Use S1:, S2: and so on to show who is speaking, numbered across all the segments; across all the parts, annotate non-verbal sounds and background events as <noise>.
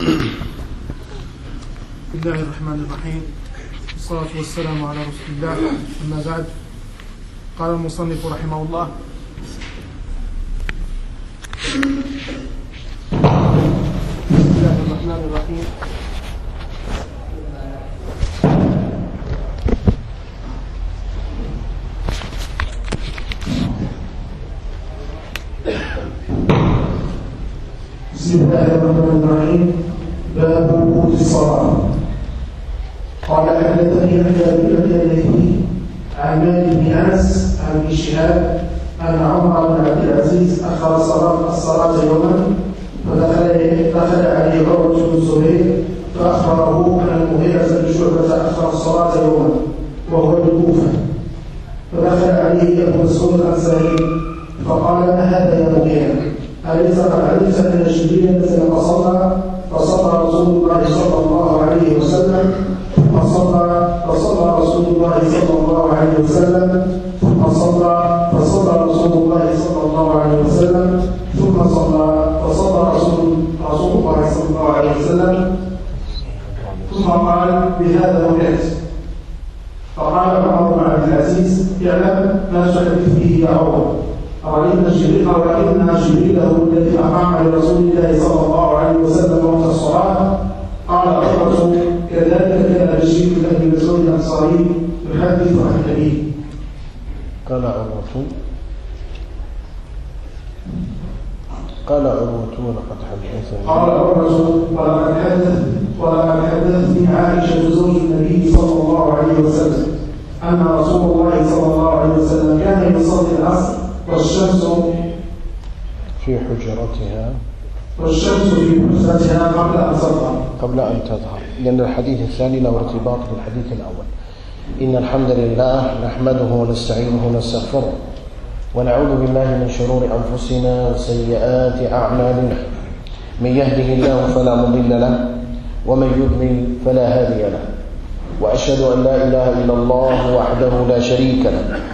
S1: بسم الله الرحمن الرحيم. والصلاة والسلام على رسول الله. أما بعد قال المصنف رحمه الله بسم الله الرحمن الرحيم
S2: بسم الله الرحمن الرحيم باب وقوت الصلاة قال حدثني يحيى بن ابي الليثي عن مالك بن انس عن ابن شهاب ان عمر بن عبد العزيز اخر الصلاه الصلاه يوما فدخل دخل عليه عروه بن الزبير فاخبره ان المغيرة بن شعبه اخر الصلاه يوما وهو بالكوفه فدخل عليه ابو مسعود الانصاري فقال ما هذا يا مغيرة أليس قد علمت أن جبريل نزل فصلى فصلى رسول الله صلى الله عليه وسلم ثم صلى فصلى رسول الله صلى الله عليه وسلم ثم صلى فصلى رسول الله صلى الله عليه وسلم ثم صلى فصلى رسول رسول الله صلى الله عليه وسلم ثم قال بهذا أمرت فقال عمر بن عبد العزيز اعلم ما شهدت به يا عمر أرأيت جبريل أرأيت جبريل هو الذي أقام لرسول الله صلى الله عليه وسلم وقت الصلاة قال عمرة كذلك كان بشير بن أبي مسعود الأنصاري يحدث عن أبيه
S3: قال عروة قال عروة ولقد حدثني
S2: قال عمرة ولقد حدث ولقد حدثني عائشة زوج النبي صلى الله عليه وسلم أن رسول الله صلى الله عليه وسلم كان يصلي العصر والشمس
S3: في حجرتها.
S2: والشمس في حجرتها قبل أن تظهر.
S3: قبل أن تظهر. لأن الحديث الثاني له ارتباط بالحديث الأول. إن الحمد لله نحمده ونستعينه ونستغفره ونعوذ بالله من شرور أنفسنا وسيئات أعمالنا. من يهده الله فلا مضل له ومن يضلل فلا هادي له. وأشهد أن لا إله إلا الله وحده لا شريك له.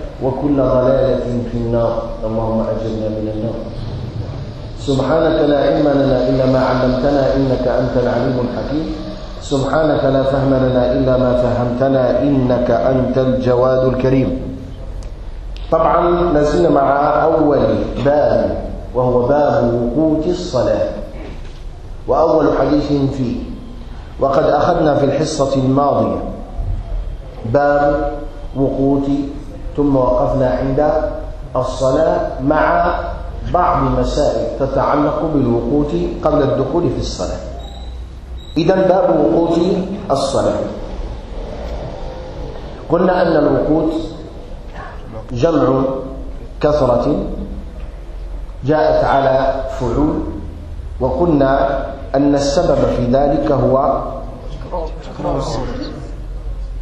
S3: وكل ضلالة في النار. اللهم أجرنا من النار. سبحانك لا علم لنا إلا ما علمتنا إنك أنت العليم الحكيم. سبحانك لا فهم لنا إلا ما فهمتنا إنك أنت الجواد الكريم. طبعا لازلنا مع أول باب وهو باب وقوت الصلاة. وأول حديث فيه وقد أخذنا في الحصة الماضية باب وقوت ثم وقفنا عند الصلاة مع بعض مسائل تتعلق بالوقوت قبل الدخول في الصلاة. إذا باب وقوت الصلاة. قلنا أن الوقوت جمع كثرة جاءت على فعول وقلنا أن السبب في ذلك هو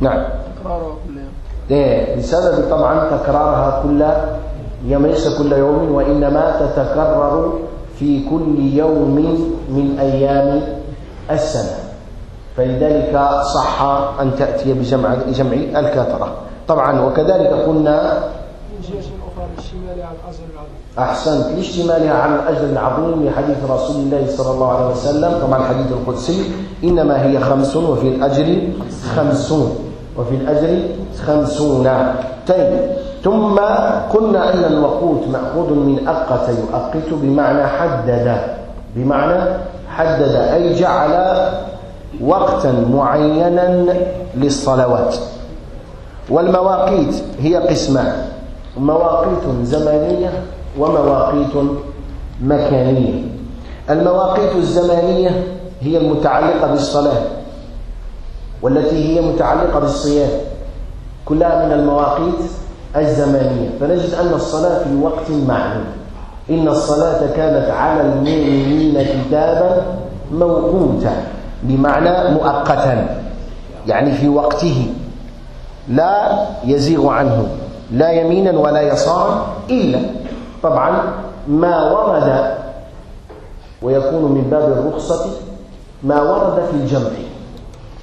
S3: نعم. إيه بسبب طبعا تكرارها كل يوم ليس كل يوم وإنما تتكرر في كل يوم من أيام السنة. فلذلك صح أن تأتي بجمع جمع الكثرة. طبعا وكذلك قلنا أحسنت لاشتمالها على الأجر العظيم لحديث رسول الله صلى الله عليه وسلم طبعا الحديث القدسي إنما هي خمس وفي الأجر خمسون وفي الأجر خمسون. طيب. ثم قلنا أن الوقوت مأخوذ من أقت يؤقت بمعنى حدد. بمعنى حدد. أي جعل وقتا معينا للصلوات. والمواقيت هي قسمان مواقيت زمانية ومواقيت مكانية. المواقيت الزمانية هي المتعلقة بالصلاة. والتي هي متعلقة بالصيام كلها من المواقيت الزمانية فنجد أن الصلاة في وقت معلوم. إن الصلاة كانت على المؤمنين كتابا موقوتا بمعنى مؤقتا يعني في وقته. لا يزيغ عنه لا يمينا ولا يسارا إلا. طبعا ما ورد ويكون من باب الرخصة ما ورد في الجمع.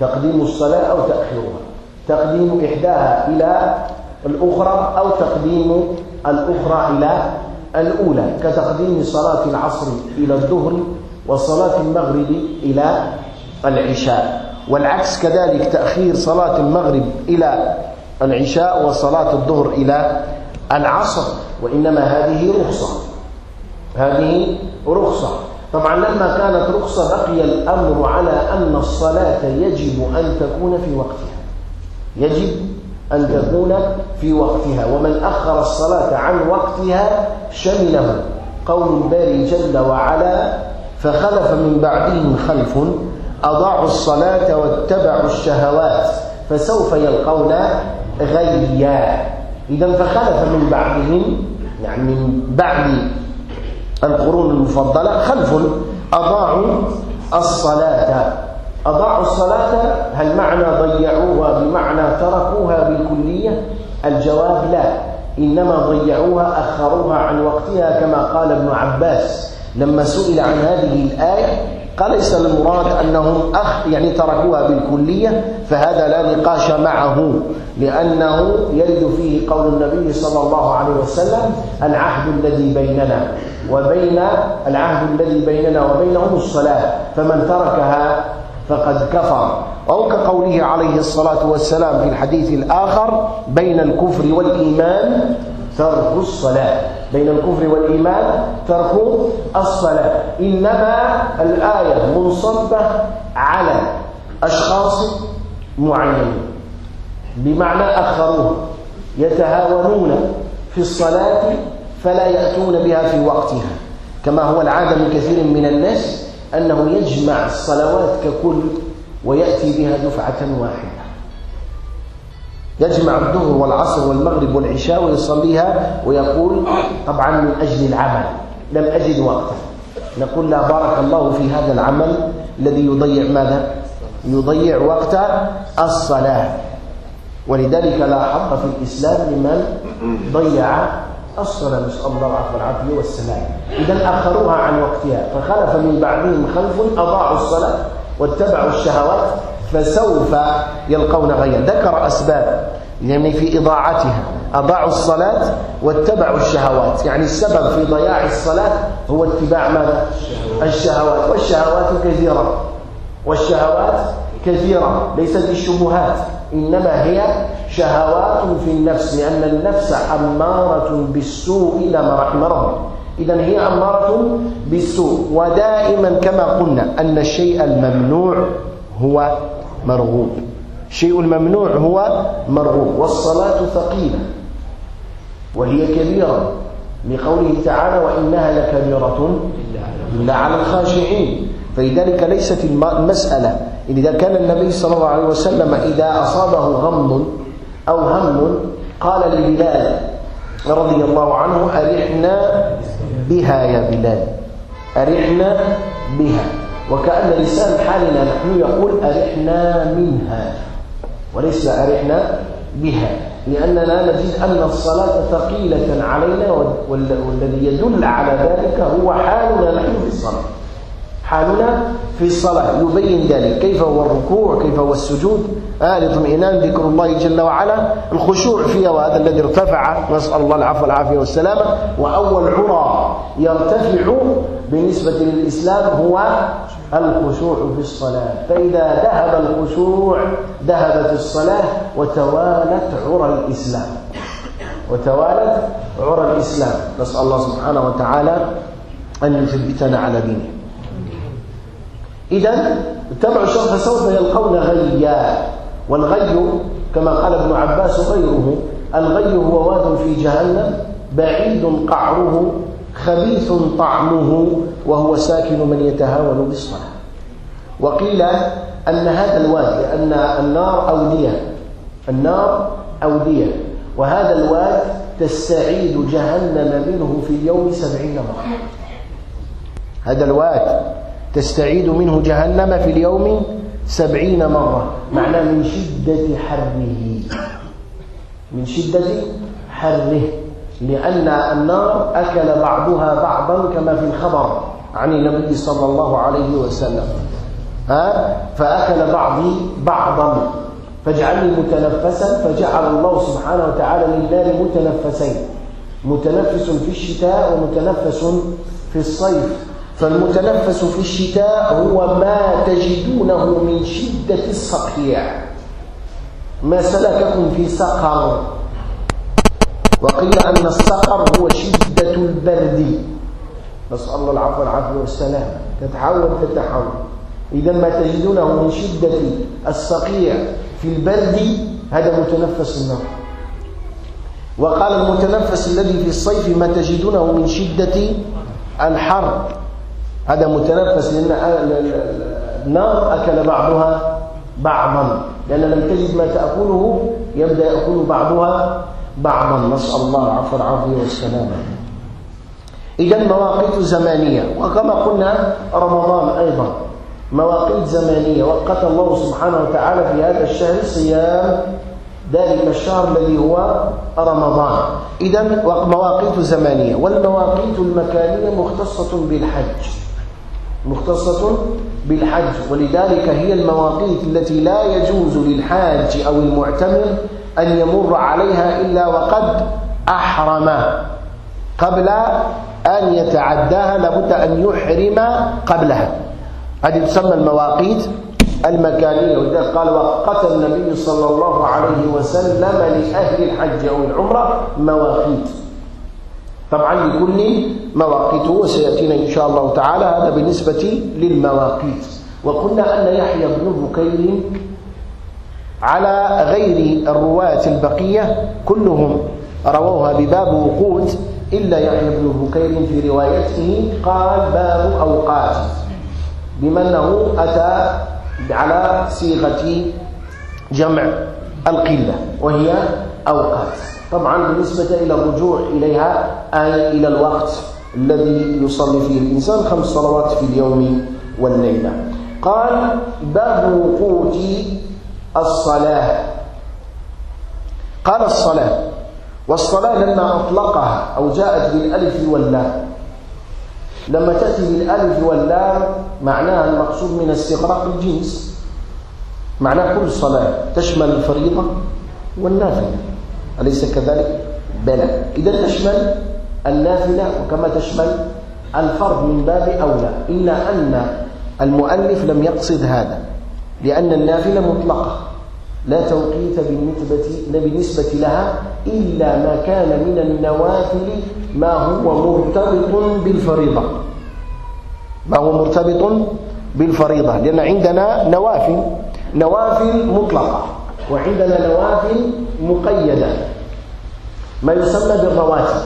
S3: تقديم الصلاة أو تأخيرها. تقديم إحداها إلى الأخرى أو تقديم الأخرى إلى الأولى. كتقديم صلاة العصر إلى الظهر وصلاة المغرب إلى العشاء. والعكس كذلك تأخير صلاة المغرب إلى العشاء وصلاة الظهر إلى العصر. وإنما هذه رخصة. هذه رخصة. طبعا لما كانت رخصة بقي الأمر على أن الصلاة يجب أن تكون في وقتها. يجب أن تكون في وقتها. ومن أخر الصلاة عن وقتها شمله قول الباري جل وعلا فخلف من بعدهم خلف أضاعوا الصلاة واتبعوا الشهوات فسوف يلقون غيا. إذا فخلف من بعدهم يعني من بعد القرون المفضلة خلف أضاعوا الصلاة. أضاعوا الصلاة هل معنى ضيعوها بمعنى تركوها بالكلية؟ الجواب لا. إنما ضيعوها أخروها عن وقتها كما قال ابن عباس. لما سئل عن هذه الآية قال ليس المراد أنهم أخ يعني تركوها بالكلية فهذا لا نقاش معه لأنه يرد فيه قول النبي صلى الله عليه وسلم العهد الذي بيننا وبين العهد الذي بيننا وبينهم الصلاة فمن تركها فقد كفر. أو كقوله عليه الصلاة والسلام في الحديث الآخر بين الكفر والإيمان ترك الصلاة. بين الكفر والإيمان ترك الصلاة. إنما الآية منصبة على أشخاص معينين. بمعنى أخروها يتهاونون في الصلاة فلا يأتون بها في وقتها. كما هو العادة من كثير من الناس أنه يجمع الصلوات ككل ويأتي بها دفعة واحدة. يجمع الظهر والعصر والمغرب والعشاء ويصليها ويقول طبعا من أجل العمل لم أجد وقتا. نقول لا بارك الله في هذا العمل الذي يضيع ماذا؟ يضيع وقت الصلاة. ولذلك لا حق في الإسلام لمن ضيع الصلاة. نسأل الله العفو والعافية والسلام. إذا أخروها عن وقتها فخلف من بعدهم خلف أضاعوا الصلاة واتبعوا الشهوات فسوف يلقون غيا. ذكر أسباب يعني في إضاعتها. أضاعوا الصلاة واتبعوا الشهوات. يعني السبب في ضياع الصلاة هو اتباع ماذا؟ الشهوات. والشهوات كثيرة. والشهوات كثيرة. ليست الشبهات إنما هي شهوات في النفس لأن النفس أمارة بالسوء إلى ما رحم ربي إذا هي أمارة بالسوء. ودائما كما قلنا أن الشيء الممنوع هو مرغوب. الشيء الممنوع هو مرغوب. والصلاة ثقيلة. وهي كبيرة. لقوله تعالى وإنها لكبيرة إلا على الخاشعين. فلذلك ليست المسألة. إذا كان النبي صلى الله عليه وسلم إذا أصابه غم أو هم قال لبلال رضي الله عنه أرحنا بها يا بلال. أرحنا بها. وكأن لسان حالنا نحن يقول أرحنا منها وليس أرحنا بها لأننا نجد أن الصلاة ثقيلة علينا والذي يدل على ذلك هو حالنا نحن في الصلاة. حالنا في الصلاة يبين ذلك. كيف هو الركوع؟ كيف هو السجود؟ آل اطمئنان ذكر الله جل وعلا الخشوع فيها وهذا الذي ارتفع. نسأل الله العفو والعافية والسلامة. وأول عرى يرتفع بالنسبة للإسلام هو الخشوع في الصلاة. فإذا ذهب الخشوع ذهبت الصلاة وتوالت عرى الإسلام. وتوالت عرى الإسلام. نسأل الله سبحانه وتعالى أن يثبتنا على دينه. إذا اتبعوا الشر فسوف يلقون غيا والغي كما قال ابن عباس وغيره الغي هو واد في جهنم بعيد قعره خبيث طعمه وهو ساكن من يتهاون بالصلاة. وقيل أن هذا الواد لأن النار أودية النار أودية. وهذا الواد تستعيد جهنم منه في اليوم سبعين مرة. هذا الواد تستعيد منه جهنم في اليوم سبعين مرة. معنى من شدة حره من شدة حره لأن النار أكل بعضها بعضا كما في الخبر. عن النبي صلى الله عليه وسلم. ها؟ فأكل بعضي بعضا. فاجعلني متنفسا فجعل الله سبحانه وتعالى للنار متنفسين. متنفس في الشتاء ومتنفس في الصيف. فالمتنفس في الشتاء هو ما تجدونه من شدة الصقيع. ما سلككم في سقر. وقيل أن السقر هو شدة البرد. نسأل الله العفو والعافية والسلام. تتحول تتحول إذا ما تجدونه من شدة الصقيع في البرد هذا متنفس النار وقال المتنفس الذي في الصيف ما تجدونه من شدة الحر. هذا متنفس لأن النار أكل بعضها بعضا. لأن لم تجد ما تأكله يبدأ يأكل بعضها بعضا. نسأل الله العفو والعافية والسلامة إذا مواقيت زمانية وكما قلنا رمضان أيضا. مواقيت زمانية وقت الله سبحانه وتعالى في هذا الشهر صيام ذلك الشهر الذي هو رمضان. إذا مواقيت زمانية والمواقيت المكانية مختصة بالحج. مختصة بالحج ولذلك هي المواقيت التي لا يجوز للحاج أو المعتمر أن يمر عليها إلا وقد أحرم. قبل أن يتعداها لابد أن يحرم قبلها. هذه تسمى المواقيت المكانية. ولذلك قال وقت النبي صلى الله عليه وسلم لأهل الحج أو العمرة مواقيت. طبعا لكل مواقيته وسيأتينا إن شاء الله تعالى هذا بالنسبة للمواقيت. وقلنا أن يحيى بن بكير على غير الرواة البقية كلهم رووها بباب وقوت إلا يحيى بن بكير في روايته قال باب أوقات بما أنه أتى على صيغة جمع القلة وهي أوقات. طبعا بالنسبة إلى الرجوع إليها أي إلى الوقت الذي يصلي فيه الإنسان خمس صلوات في اليوم والليلة. قال باب وقوت الصلاة. قال الصلاة. والصلاة لما أطلقها أو جاءت بالألف واللام. لما تأتي بالألف واللام معناها المقصود من استغراق الجنس. معناه كل صلاة تشمل الفريضة والنافلة. أليس كذلك؟ بلى. إذا تشمل النافلة وكما تشمل الفرض من باب أولى. إلا أن المؤلف لم يقصد هذا لأن النافلة مطلقة. لا توقيت بالنسبة, بالنسبة لها إلا ما كان من النوافل ما هو مرتبط بالفريضة. ما هو مرتبط بالفريضة. لأن عندنا نوافل نوافل مطلقة وعندنا نوافل مقيدة. ما يسمى بالرواتب.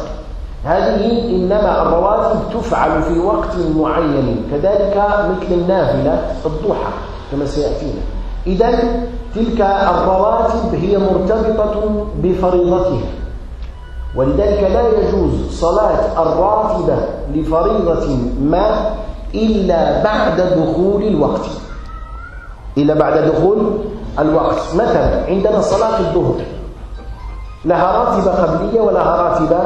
S3: هذه إنما الرواتب تفعل في وقت معين كذلك مثل النافلة الضحى كما سيأتينا. إذا تلك الرواتب هي مرتبطة بفريضتها. ولذلك لا يجوز صلاة الراتبة لفريضة ما إلا بعد دخول الوقت. إلا بعد دخول الوقت. مثلا عندنا صلاة الظهر. لها راتبة قبلية ولها راتبة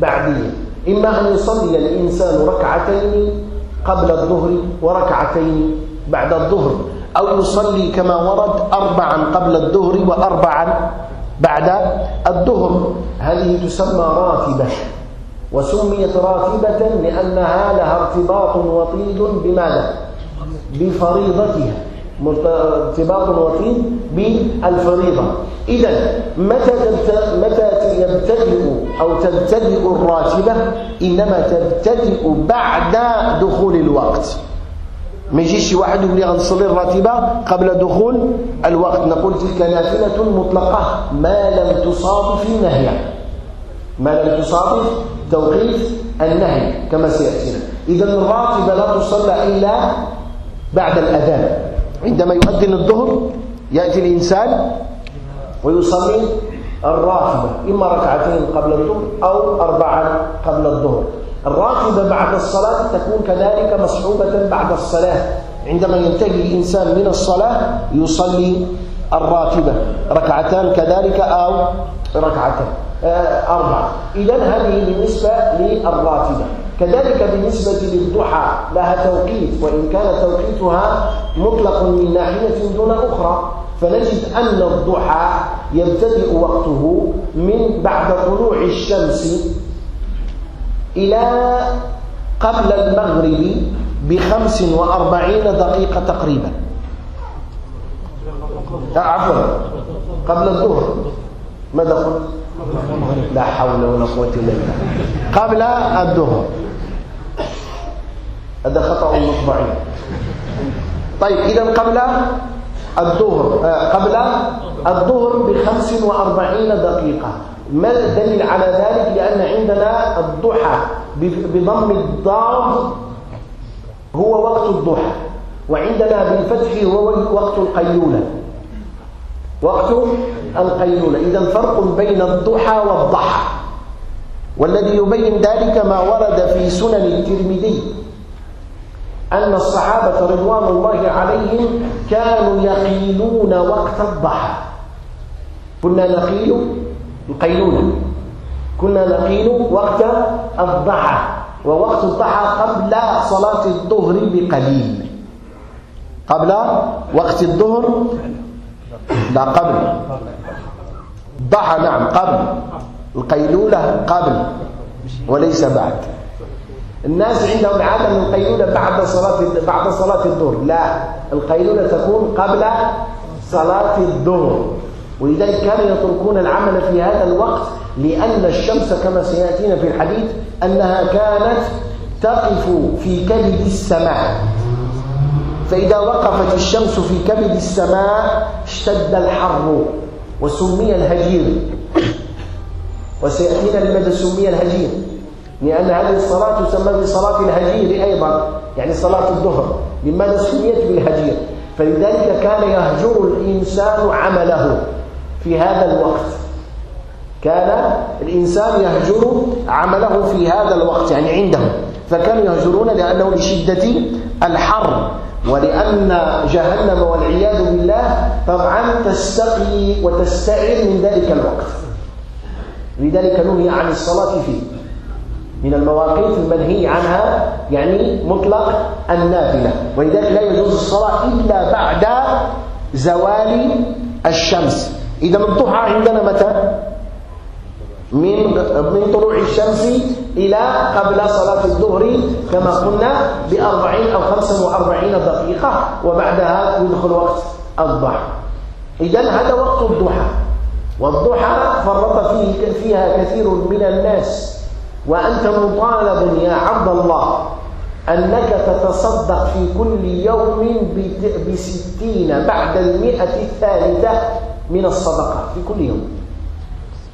S3: بعدية. إما أن يصلي الإنسان ركعتين قبل الظهر وركعتين بعد الظهر. أو يصلي كما ورد أربعا قبل الظهر وأربعا بعد الظهر هذه تسمى راتبة وسميت راتبة لأنها لها ارتباط وطيد بماذا؟ بفريضتها. ارتباط وطيد بالفريضة. إذا متى متى يبتدئ أو تبتدئ الراتبة إنما تبتدئ بعد دخول الوقت. ما يجيش واحد يقول لي غنصلي الراتبة قبل دخول الوقت. نقول تلك نافلة مطلقة. ما لم تصادف نهيا. ما لم تصادف توقيت النهي كما سيأتينا. إذا الراتبة لا تصلى إلا بعد الأذان. عندما يؤذن الظهر يأتي الإنسان ويصلي الراتبة إما ركعتين قبل الظهر أو أربعا قبل الظهر. الراتبة بعد الصلاة تكون كذلك مصحوبة بعد الصلاة. عندما ينتهي الإنسان من الصلاة يصلي الراتبة. ركعتان كذلك أو ركعتان آه، أربعة. إذا هذه بالنسبة للراتبة. كذلك بالنسبة للضحى لها توقيت وإن كان توقيتها مطلق من ناحية دون أخرى. فنجد أن الضحى يبتدئ وقته من بعد طلوع الشمس إلى قبل المغرب بخمس وأربعين دقيقة تقريبا. عفوا. قبل الظهر. ماذا قلت لا حول ولا قوة إلا بالله. قبل الظهر. هذا خطأ مطبعي. طيب إذا قبل الظهر آه، قبل الظهر بخمس وأربعين دقيقة. ما الدليل على ذلك؟ لأن عندنا الضحى بضم الضاد هو وقت الضحى وعندنا بالفتح هو وقت القيلولة. وقت القيلولة. إذا فرق بين الضحى والضحى والذي يبين ذلك ما ورد في سنن الترمذي. أن الصحابة رضوان الله عليهم كانوا يقيلون وقت الضحى. كنا نقيل القيلولة كنا نقيل وقت الضحى. ووقت الضحى قبل صلاة الظهر بقليل. قبل وقت الظهر؟ لا قبل. ضحى نعم قبل. القيلولة قبل وليس بعد. الناس عندهم عادة من القيلولة بعد صلاة بعد صلاة الظهر. لا القيلولة تكون قبل صلاة الظهر. ولذلك كانوا يتركون العمل في هذا الوقت لأن الشمس كما سيأتينا في الحديث أنها كانت تقف في كبد السماء. فإذا وقفت الشمس في كبد السماء اشتد الحر وسمي الهجير. وسيأتينا لماذا سمي الهجير؟ لأن هذه الصلاة تسمى بصلاة الهجير أيضا يعني صلاة الظهر. لماذا سميت بالهجير. فلذلك كان يهجر الإنسان عمله في هذا الوقت. كان الإنسان يهجر عمله في هذا الوقت يعني عنده. فكانوا يهجرون لأنه لشدة الحر ولأن جهنم والعياذ بالله طبعا تستقي وتستعر من ذلك الوقت. لذلك نهي عن الصلاة فيه. من المواقيت المنهي عنها يعني مطلق النافلة. ولذلك لا يجوز الصلاة إلا بعد زوال الشمس. إذا الضحى عندنا متى؟ من من طلوع الشمس إلى قبل صلاة الظهر كما قلنا بأربعين أو خمسة وأربعين دقيقة وبعدها يدخل وقت الضحى. إذا هذا وقت الضحى. والضحى فرط فيه فيها كثير من الناس. وأنت مطالب يا عبد الله أنك تتصدق في كل يوم بستين بعد المئة الثالثة من الصدقة. في كل يوم.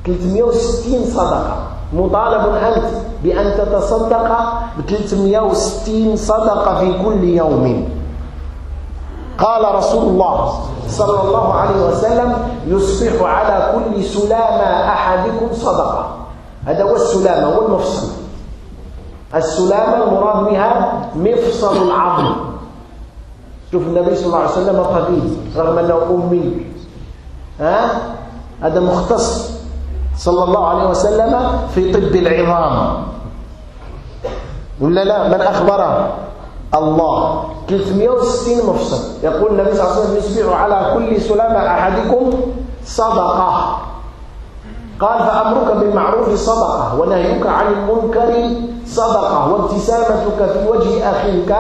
S3: 360 صدقة. مطالب أنت بأن تتصدق ب 360 صدقة في كل يوم. قال رسول الله صلى الله عليه وسلم يصبح على كل سلامة أحدكم صدقة. هذا هو السلامة هو المفصل. السلامة المراد بها مفصل العظم. شوف النبي صلى الله عليه وسلم قديم رغم أنه أمي. ها؟ هذا مختص. صلى الله عليه وسلم في طب العظام. ولا لا؟ من أخبره الله. 360 مفصل. يقول النبي صلى الله عليه وسلم يصبح على كل سلامة أحدكم صدقة. قال فأمرك بالمعروف صدقة ونهيك عن المنكر صدقة وابتسامتك في وجه أخيك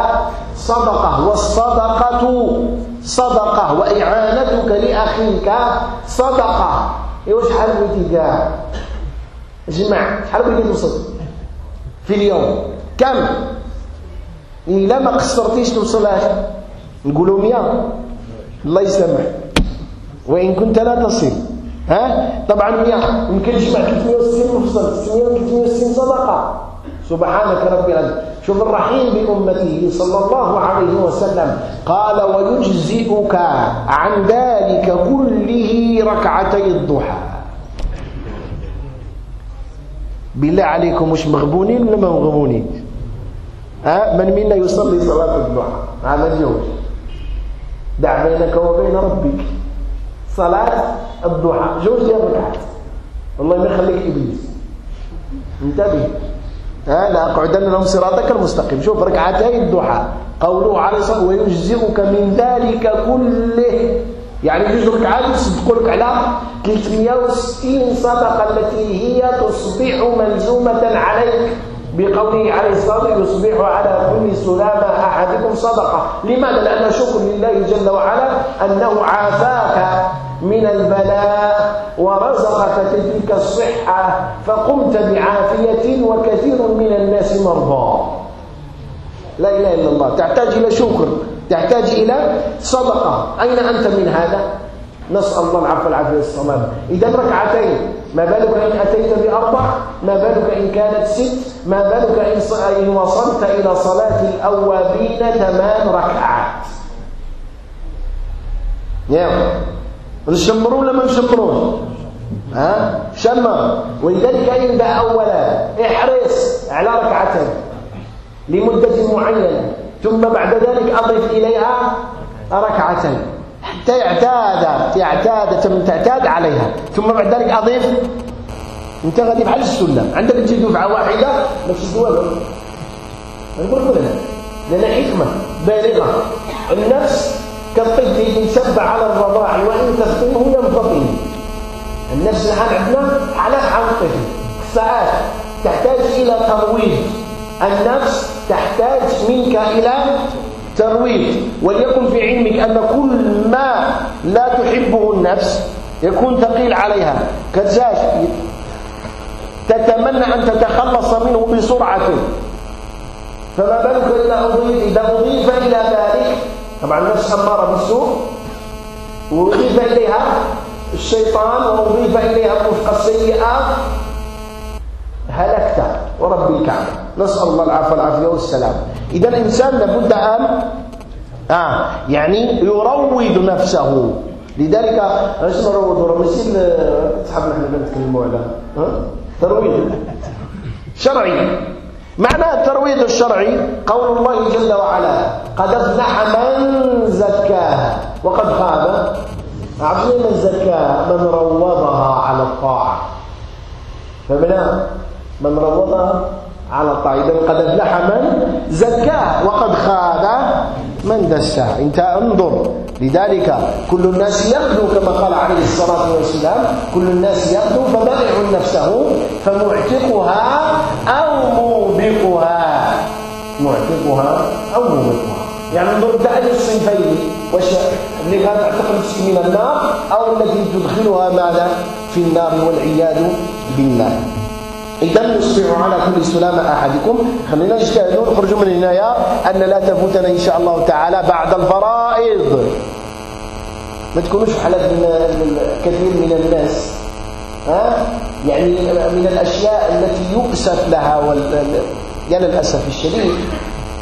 S3: صدقة والصدقة صدقة وإعانتك لأخيك صدقة. إيوا شحال بغيتي كاع جمع شحال بغيتي توصل. في اليوم. كم؟ إلا ما قصرتيش توصلهاش نقولوا مية الله يسامح وإن كنت لا تصل. ها؟ طبعا مية يمكن نجمع 360 مفصل 360 صدقة. سبحانك ربي العظيم. شوف الرحيم بأمته صلى الله عليه وسلم. قال ويجزئك عن ذلك كله ركعتي الضحى. بالله عليكم مش مغبونين ولا ما مغبونين؟ ها؟ من منا يصلي صلاة الضحى؟ هذا اليوم دع بينك وبين ربك. صلاة الضحى. جوج ديال ركعات والله ما يخليك إبليس. انتبه. ها اقعدن لهم صراطك المستقيم. شوف ركعتي الضحى. قوله عليه الصلاة ويجزئك من ذلك كله. يعني جوج ركعات يصدقوا لك على 360 صدقة التي هي تصبح ملزومة عليك. بقوله عليه الصلاة يصبح على كل سلامة أحدكم صدقة. لماذا؟ لأن شكر لله جل وعلا أنه عافاك. من البلاء ورزقك تلك الصحة فقمت بعافية وكثير من الناس مرضى. لا إله إلا الله. تحتاج إلى شكر. تحتاج إلى صدقة. أين أنت من هذا؟ نسأل الله العفو والعافية والسلام إذا ركعتين ما بالك إن أتيت بأربع؟ ما بالك إن كانت ست؟ ما بالك إن وصلت إلى صلاة الأوابين ثمان ركعات؟ نعم. نشمروا ولا ما نشمروش ها؟ شمر. ولذلك يبدا اولا احرص على ركعتين لمدة معينة ثم بعد ذلك أضف إليها ركعتين. حتى يعتاد يعتاد تعتاد عليها. ثم بعد ذلك أضيف أنت غادي بحال السلم عندك تجي دفعة واحدة ما تشد والو. نقول لك لنا. حكمة بالغة. النفس كالطفل إن شب على الرضاع وإن تفطمه ينفطم النفس الآن عندنا حالات عن الطفل ساعات تحتاج إلى ترويض النفس تحتاج منك إلى ترويض وليكن في علمك أن كل ما لا تحبه النفس يكون ثقيل عليها. كالزاج. تتمنى أن تتخلص منه بسرعة. فما بالك إذا أضيف إلى ذلك طبعا النفس أمارة بالسوء وأضيف إليها الشيطان وأضيف إليها الرفقة السيئة هلكت ورب الكعبة. نسأل الله العافية والعافية والسلام. إذا الإنسان لابد أن آه يعني يروض نفسه. لذلك اش نروض ماشي صحابنا إحنا نتكلموا على ترويض. شرعي. معنى الترويض الشرعي قول الله جل وعلا قد افلح من زكاها. وقد خاب. من زكاها من روضها على الطاعة. فمن من روضها على الطاعه اذا قد أفلح من زكاه وقد خاب من دساه انت انظر. لذلك كل الناس يغدو كما قال عليه الصلاة والسلام كل الناس يغدو فبائع نفسه فمعتقها أو موبقها. معتقها أو موبقها. يعني انظر أي الصنفين وش اللي كانت تعتق نفسك من النار أو التي تدخلها ماذا؟ في النار والعياذ بالله. إذا نصبح على كل سلامة أحدكم خلينا نجتهدوا نخرجوا من هنايا أن لا تفوتنا إن شاء الله تعالى بعد الفرائض ما تكونوش بحال كثير من الناس ها يعني من الأشياء التي يؤسف لها. يا للأسف الشديد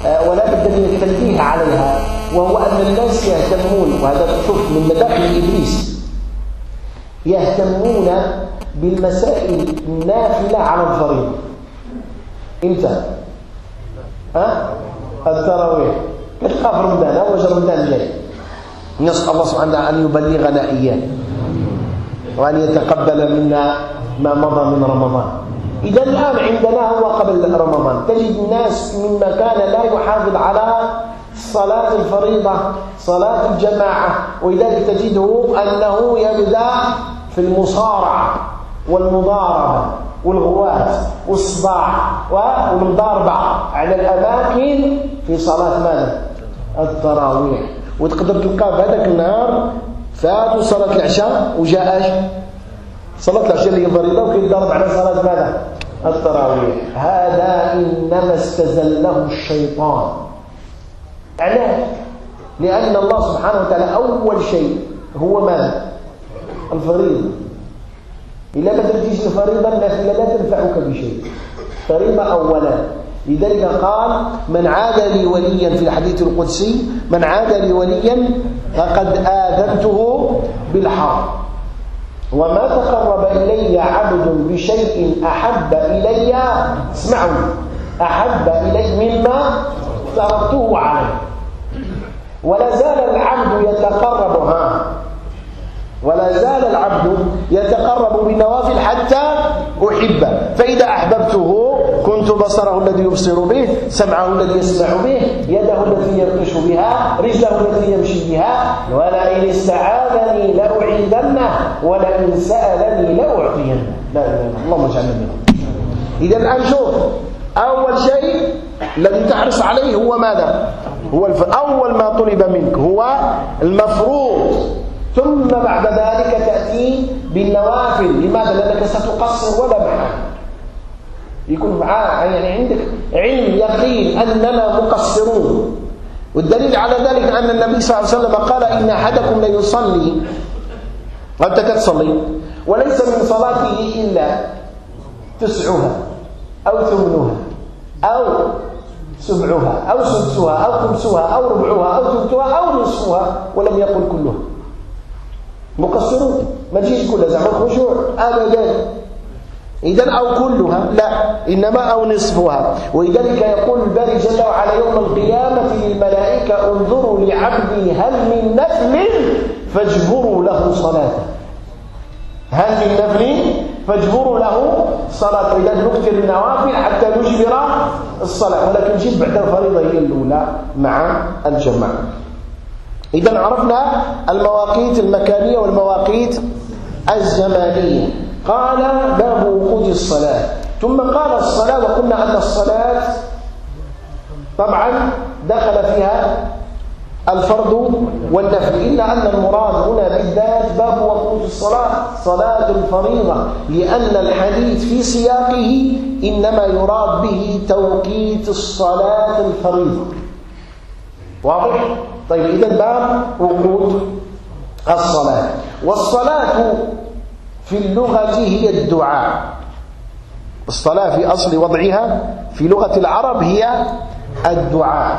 S3: آه، ولا بد من التنبيه عليها وهو أن الناس يهتمون وهذا شوف من مداخل إبليس يهتمون بالمسائل النافلة على الفريضة إمتى؟ ها؟ التراويح. كتلقى في رمضان أول رمضان الليل نسأل الله سبحانه وتعالى أن يبلغنا إياه. وأن يتقبل منا ما مضى من رمضان. إذا الآن عندنا هو قبل رمضان. تجد الناس مما كان لا يحافظ على صلاة الفريضة صلاة الجماعة. ولذلك تجده أنه يبدأ في المصارعة. والمضاربة والغواة والصداع والمضاربة على الأماكن في صلاة ماذا؟ التراويح وتقدر تلقى في هذاك النهار فاتوا صلاة العشاء وجاء؟ صلاة العشاء اللي هي فريضة وكيتضرب على صلاة ماذا؟ التراويح هذا إنما استزله الشيطان علاش لأن الله سبحانه وتعالى أول شيء هو ماذا الفريضة إلا ما درتيش الفريضة النافلة لا تنفعك بشيء. فريضة أولا. لذلك قال من عاد لي وليا في الحديث القدسي من عاد لي وليا فقد آذنته بالحرب وما تقرب إلي عبد بشيء أحب إلي اسمعوا أحب إلي مما افترضته عليه. ولا زال العبد يتقرب. ها. ولا زال العبد يتقرب بالنوافل حتى أحبه فإذا أحببته كنت بصره الذي يبصر به سمعه الذي يسمع به يده التي يبطش بها رجله التي يمشي بها. ولئن استعاذني لأعيذنه ولئن سألني لأعطينه. لا إله إلا الله. اللهم اجعلنا منهم. إذا الآن شوف أول شيء الذي تحرص عليه هو ماذا؟ هو الف... أول ما طلب منك هو المفروض. ثم بعد ذلك تأتي بالنوافل. لماذا؟ لأنك ستقصر ولا محال يكون يعني عندك علم يقين أننا مقصرون. والدليل على ذلك أن النبي صلى الله عليه وسلم قال إن أحدكم ليصلي أنت تصلي وليس من صلاته إلا تسعها أو ثمنها أو سبعها أو سدسها أو خمسها أو ربعها أو ثلثها أو نصفها ولم يقل كلها. مقصرون. ما تجيش تقول زعما الخشوع ابدا. إذا أو كلها. لا. إنما أو نصفها. ولذلك يقول الباري جل وعلا يوم القيامة للملائكه انظروا لعبدي هل من نفل؟ فاجبروا له صلاته هل من نفل؟ فاجبروا له صلاة. إذا نكثر النوافل حتى نجبر الصلاة. ولكن جيب بعد الفريضة هي الأولى مع الجماعة. إذا عرفنا المواقيت المكانية والمواقيت الزمانية. قال باب وقود الصلاة. ثم قال الصلاة وقلنا أن الصلاة طبعا دخل فيها الفرض والنفل. إلا أن المراد هنا بالذات باب وقود الصلاة صلاة الفريضة لأن الحديث في سياقه إنما يراد به توقيت الصلاة الفريضة. واضح؟ طيب إذا باب وقود الصلاة. والصلاة في اللغة هي الدعاء. الصلاة في أصل وضعها في لغة العرب هي الدعاء.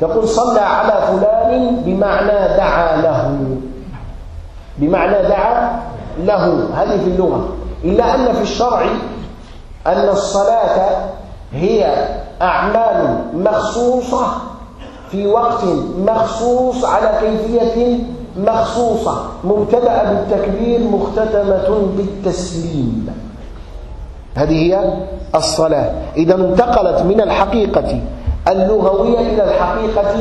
S3: تقول صلى على فلان بمعنى دعا له. بمعنى دعا له. هذه في اللغة. إلا أن في الشرع أن الصلاة هي أعمال مخصوصة في وقت مخصوص على كيفية مخصوصة مبتدأ بالتكبير مختتمة بالتسليم. هذه هي الصلاة. إذا انتقلت من الحقيقة اللغوية إلى الحقيقة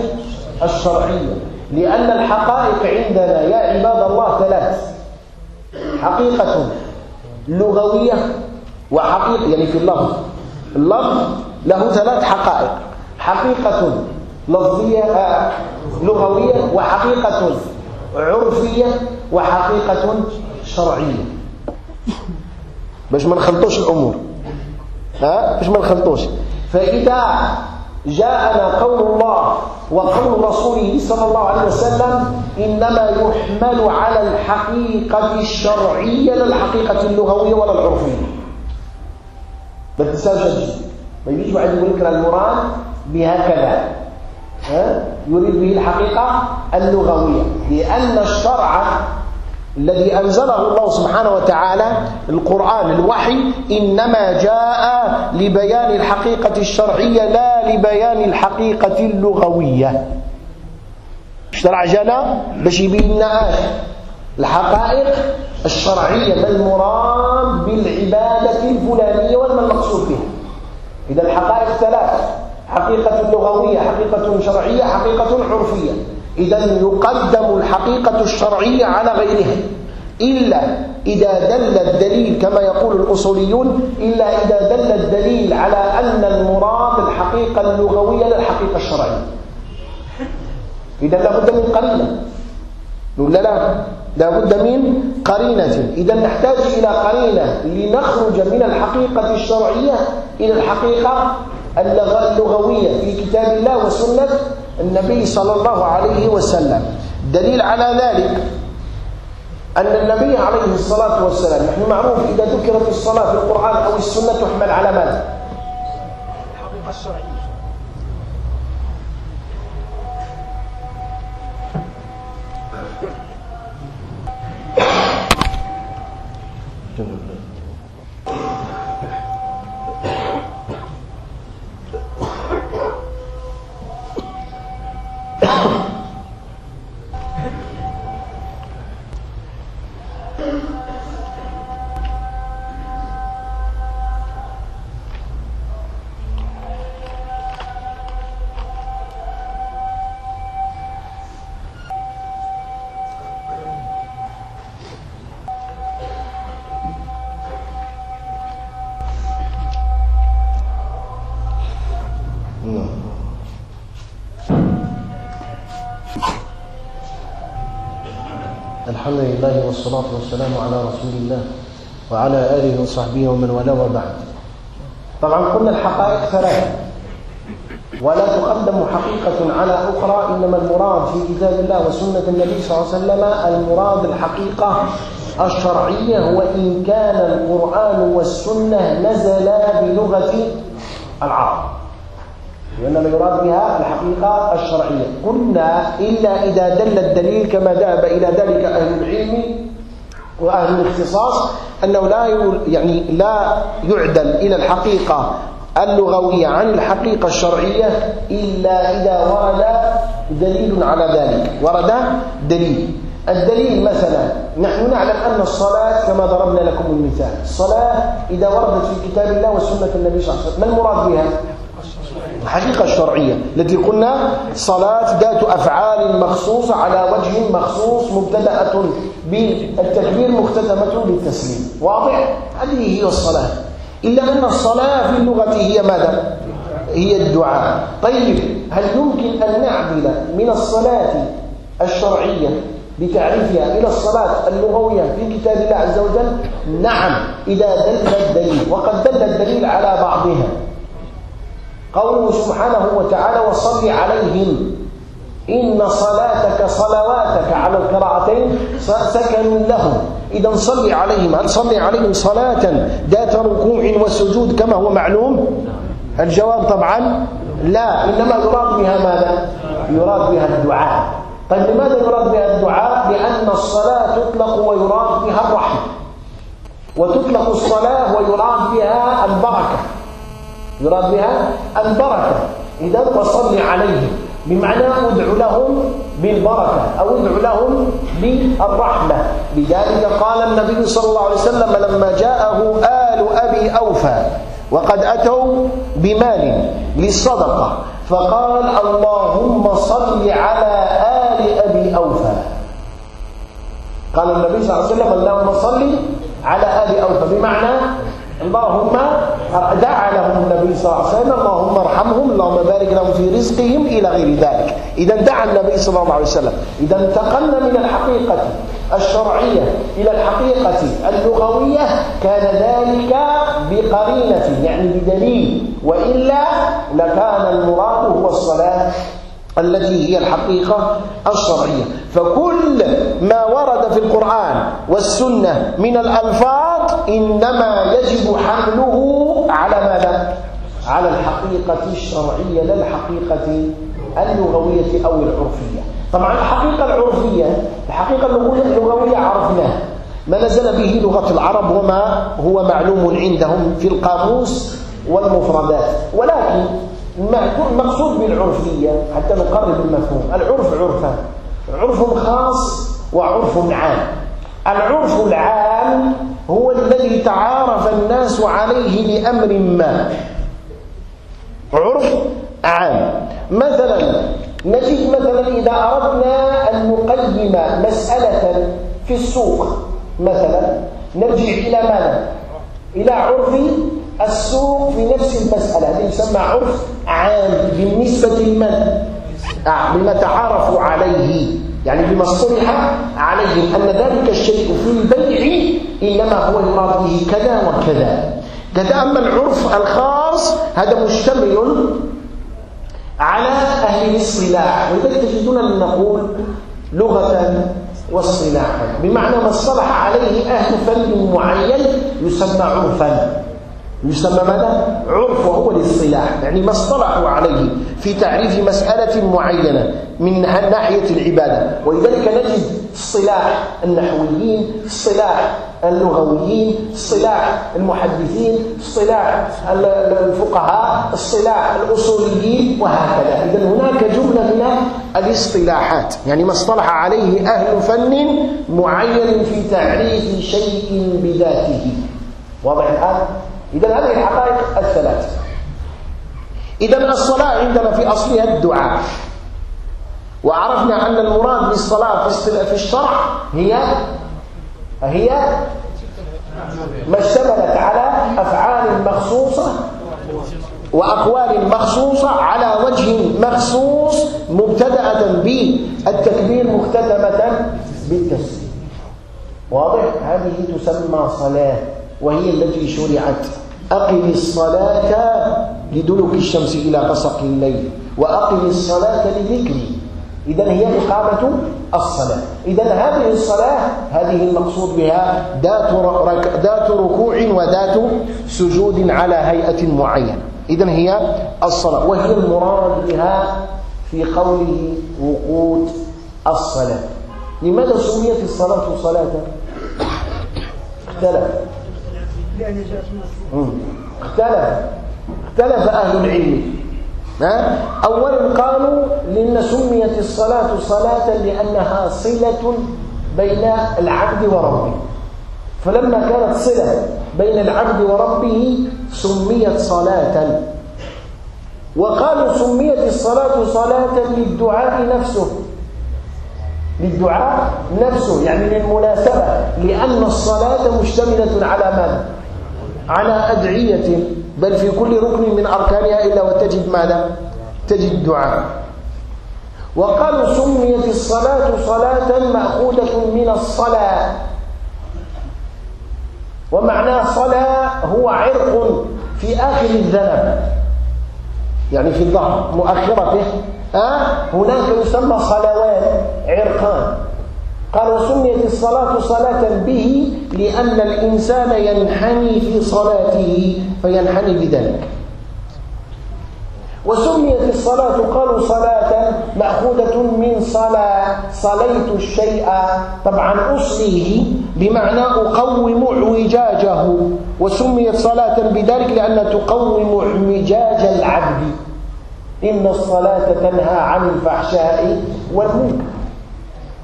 S3: الشرعية. لأن الحقائق عندنا يا عباد الله ثلاث. حقيقة لغوية وحقيقة يعني في اللفظ. اللفظ له ثلاث حقائق. حقيقة لفظية آه، لغوية وحقيقة عرفية وحقيقة شرعية. باش ما نخلطوش الأمور. ها؟ باش ما نخلطوش. فإذا جاءنا قول الله وقول رسوله صلى الله عليه وسلم إنما يحمل على الحقيقة الشرعية لا الحقيقة اللغوية ولا العرفية. ما تنساوش ما يجيش واحد يقول لك المراد بهكذا. يريد به الحقيقة اللغوية لأن الشرع الذي أنزله الله سبحانه وتعالى القرآن الوحي إنما جاء لبيان الحقيقة الشرعية لا لبيان الحقيقة اللغوية. الشرع جانا باش يبين لنا الحقائق الشرعية ما المراد بالعبادة الفلانية وما المقصود بها. إذا الحقائق ثلاث حقيقة لغوية حقيقة شرعية حقيقة عرفية. إذا يقدم الحقيقة الشرعية على غيرها. إلا إذا دل الدليل كما يقول الأصوليون إلا إذا دل الدليل على أن المراد الحقيقة اللغوية للحقيقة الشرعية. إذا لابد من قرينة. ولا لا لابد من قرينة. إذا نحتاج إلى قرينة لنخرج من الحقيقة الشرعية إلى الحقيقة اللغوية في كتاب الله وسنة النبي صلى الله عليه وسلم دليل على ذلك أن النبي عليه الصلاة والسلام نحن معروف إذا ذكرت الصلاة في القرآن أو السنة تحمل على ماذا؟ الحقيقة الشرعية الحمد <laughs> لله والصلاة والسلام على رسول الله وعلى آله وصحبه ومن والاه وبعد. طبعا قلنا الحقائق ثلاثة. ولا تقدم حقيقة على أخرى إنما المراد في كتاب الله وسنة النبي صلى الله عليه وسلم المراد الحقيقة الشرعية وإن كان القرآن والسنة نزلا بلغة العرب. وإنما يراد بها الحقيقة الشرعية. قلنا إلا إذا دل الدليل كما ذهب إلى ذلك أهل العلم وأهل الاختصاص أنه لا يعني لا يعدل إلى الحقيقة اللغوية عن الحقيقة الشرعية إلا إذا ورد دليل على ذلك. ورد دليل. الدليل مثلا نحن نعلم أن الصلاة كما ضربنا لكم المثال. الصلاة إذا وردت في كتاب الله وسنة النبي صلى الله عليه وسلم ما المراد بها؟ الحقيقة الشرعية التي قلنا صلاة ذات أفعال مخصوصة على وجه مخصوص مبتدأة بالتكبير مختتمة بالتسليم. واضح؟ هذه هي الصلاة. إلا أن الصلاة في اللغة هي ماذا؟ هي الدعاء. طيب هل يمكن أن نعدل من الصلاة الشرعية بتعريفها إلى الصلاة اللغوية في كتاب الله عز وجل؟ نعم إذا دل الدليل. وقد دل الدليل على بعضها. قوله سبحانه وتعالى وصل عليهم إن صلاتك صلواتك على القراءتين سكن لهم. إذا صل عليهم. هل صلي عليهم صلاة ذات ركوع وسجود كما هو معلوم؟ الجواب طبعا لا. إنما يراد بها ماذا؟ يراد بها الدعاء. طيب لماذا يراد بها الدعاء؟ لأن الصلاة تطلق ويراد بها الرحمة. وتطلق الصلاة ويراد بها البركة. يراد بها البركة. إذا وصل عليهم. بمعنى ادعو لهم بالبركة أو ادعو لهم بالرحمة. لذلك قال النبي صلى الله عليه وسلم لما جاءه آل أبي أوفى وقد أتوا بمال للصدقة فقال اللهم صل على آل أبي أوفى. قال النبي صلى الله عليه وسلم اللهم صل على آل أوفى. بمعنى اللهم دعا لهم النبي صلى الله عليه وسلم اللهم ارحمهم اللهم بارك لهم في رزقهم إلى غير ذلك. إذا دعا النبي صلى الله عليه وسلم. إذا انتقلنا من الحقيقة الشرعية إلى الحقيقة اللغوية كان ذلك بقرينة يعني بدليل. وإلا لكان المراد هو الصلاة. التي هي الحقيقة الشرعية. فكل ما ورد في القرآن والسنة من الألفاظ إنما يجب حمله على ماذا؟ على الحقيقة الشرعية لا الحقيقة اللغوية أو العرفية. طبعا الحقيقة العرفية الحقيقة اللغوية عرفناها ما نزل به لغة العرب وما هو معلوم عندهم في القاموس والمفردات. ولكن المقصود بالعرفية حتى نقرب المفهوم العرف عرفان. عرف خاص وعرف عام. العرف العام هو الذي تعارف الناس عليه لأمر ما. عرف عام. مثلا نجد مثلا إذا أردنا أن نقيم مسألة في السوق مثلا نرجع إلى ماذا؟ إلى عرف السوق في نفس المسألة. هذا يسمى عرف عام بالنسبة لمن؟ آه بما تعارفوا عليه. يعني بما اصطلح عليه. أن ذلك الشيء في البيع إنما هو يراد به كذا وكذا. كذا أما العرف الخاص هذا مشتمل على أهل الاصطلاح ولذلك تجدون نقول لغة واصطلاحا. بمعنى ما اصطلح عليه أهل فن معين يسمى عرفا. يسمى ماذا؟ عرف وهو الاصطلاح يعني ما اصطلحوا عليه في تعريف مسألة معينة من ناحية العبادة ولذلك نجد اصطلاح النحويين اصطلاح اللغويين اصطلاح المحدثين اصطلاح الفقهاء اصطلاح الأصوليين وهكذا إذا هناك جملة من الاصطلاحات يعني ما اصطلح عليه أهل فن معين في تعريف شيء بذاته واضح الآن؟ إذا هذه الحقائق الثلاث. إذا الصلاة عندنا في أصلها الدعاء. وعرفنا أن المراد بالصلاة في الشرع هي هي ما اشتملت على أفعال مخصوصة وأقوال مخصوصة على وجه مخصوص مبتدأة بالتكبير مختتمة بالتسليم. واضح؟ هذه تسمى صلاة. وهي التي شرعت. أقم الصلاة لدلك الشمس إلى غسق الليل وأقم الصلاة لذكري. إذا هي إقامة الصلاة. إذا هذه الصلاة هذه المقصود بها ذات ذات ركوع وذات سجود على هيئة معينة. إذا هي الصلاة. وهي المراد بها في قوله وقوت الصلاة. لماذا سميت الصلاة صلاة؟ اختلف اختلف. اختلف أهل العلم. أولا قالوا لأن سميت الصلاة صلاة لأنها صلة بين العبد وربه. فلما كانت صلة بين العبد وربه سميت صلاة. وقالوا سميت الصلاة صلاة للدعاء نفسه. للدعاء نفسه يعني للمناسبة. لأن الصلاة مشتملة على ماذا؟ على أدعية بل في كل ركن من أركانها إلا وتجد ماذا؟ تجد الدعاء وقالوا سميت الصلاة صلاة مأخوذة من الصلاة ومعناه صلاة هو عرق في آخر الذنب يعني في الظهر مؤخرته؟ هناك يسمى صلوات عرقان قال وسميت الصلاة صلاة به لأن الإنسان ينحني في صلاته فينحني بذلك. وسميت الصلاة قالوا صلاة مأخوذة من صلاة صليت الشيء طبعا أصليه بمعنى أقوم اعوجاجه. وسميت صلاة بذلك لأنها تقوم اعوجاج العبد. إن الصلاة تنهى عن الفحشاء والمنكر.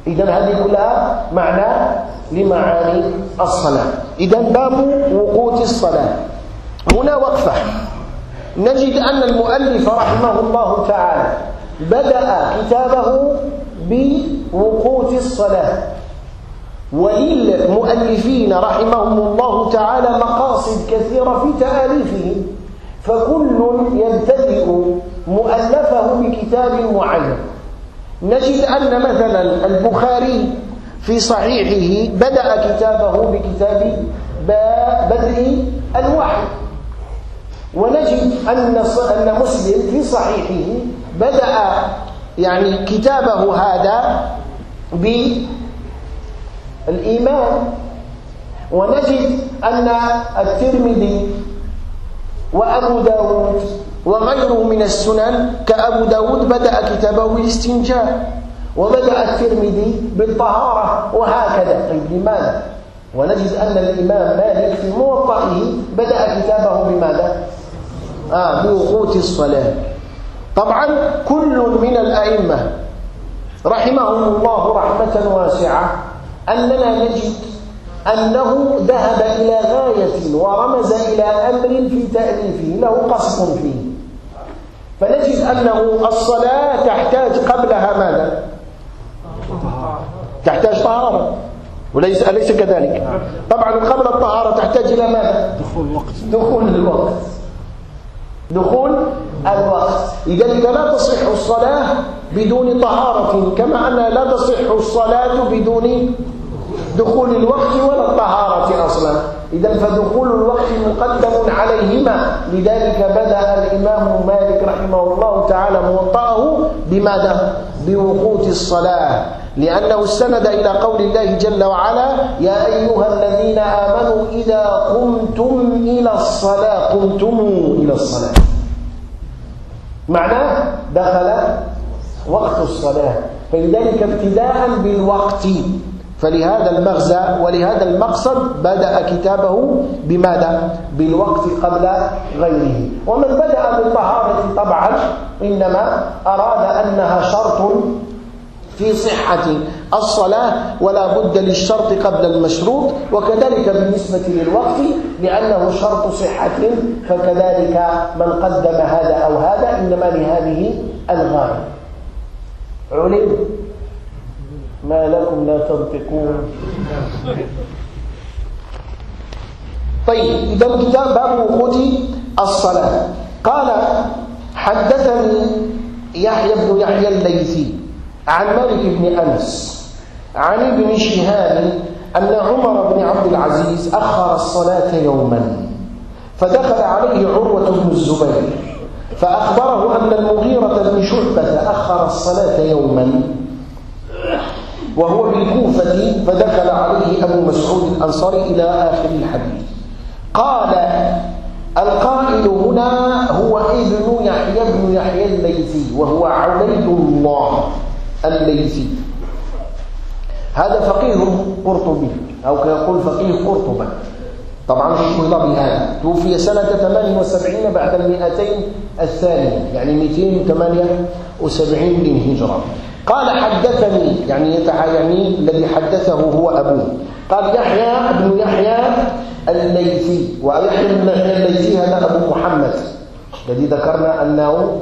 S3: إذا هذه كلها معنى لمعاني الصلاة. إذا باب وقوت الصلاة. هنا وقفة. نجد أن المؤلف رحمه الله تعالى بدأ كتابه بوقوت الصلاة. وللمؤلفين رحمهم الله تعالى مقاصد كثيرة في تآليفهم فكل يبتدئ مؤلفه بكتاب معين. نجد أن مثلا البخاري في صحيحه بدأ كتابه بكتاب بدء الوحي. ونجد أن أن مسلم في صحيحه بدأ يعني كتابه هذا بالإيمان. ونجد أن الترمذي وأبو داود وغيره من السنن كأبو داود بدأ كتابه بالاستنجاء وبدأ الترمذي بالطهارة وهكذا طيب لماذا؟ ونجد أن الإمام مالك في موطئه بدأ كتابه بماذا؟ آه بوقوت الصلاة طبعا كل من الأئمة رحمهم الله رحمة واسعة أننا نجد أنه ذهب إلى غاية ورمز إلى أمر في تأليفه له قصد فيه فنجد أنه الصلاة تحتاج قبلها ماذا؟ تحتاج طهارة. وليس أليس كذلك؟ طبعا قبل الطهارة تحتاج إلى ماذا؟
S1: دخول الوقت.
S3: دخول الوقت. دخول الوقت. إذا لا تصح الصلاة بدون طهارة كما أن لا تصح الصلاة بدون دخول الوقت ولا الطهارة أصلا. إذا فدخول الوقت مقدم عليهما. لذلك بدأ الإمام مالك رحمه الله تعالى موطأه بماذا؟ بوقوت الصلاة. لأنه استند إلى قول الله جل وعلا يا أيها الذين آمنوا إذا قمتم إلى الصلاة قمتم إلى الصلاة. معناه دخل وقت الصلاة. فلذلك ابتداء بالوقت. فلهذا المغزى ولهذا المقصد بدأ كتابه بماذا؟ بالوقت قبل غيره. ومن بدأ بالطهارة طبعا إنما أراد أنها شرط في صحة. الصلاة ولا بد للشرط قبل المشروط وكذلك بالنسبة للوقت لأنه شرط صحة فكذلك من قدم هذا أو هذا إنما لهذه الغاية. علم. ما لكم لا تنطقون. طيب إذا كتاب باب وقوت الصلاة. قال حدثني يحيى بن يحيى الليثي عن مالك بن أنس عن ابن شهاب أن عمر بن عبد العزيز أخر الصلاة يوما فدخل عليه عروة بن الزبير فأخبره أن المغيرة بن شعبة أخر الصلاة يوما. وهو بالكوفة فدخل عليه أبو مسعود الأنصاري إلى آخر الحديث. قال القائل هنا هو ابن يحيى بن يحيى الليثي وهو عبيد الله الليثي. هذا فقيه قرطبي أو كيقول فقيه قرطبة. طبعا شهر بهذا توفي سنة 78 بعد المئتين الثانية يعني 278 للهجرة قال حدثني يعني يعني الذي حدثه هو أبوه. قال يحيى بن يحيى الليثي ويحيى بن يحيى الليثي هذا أبو محمد. الذي ذكرنا أنه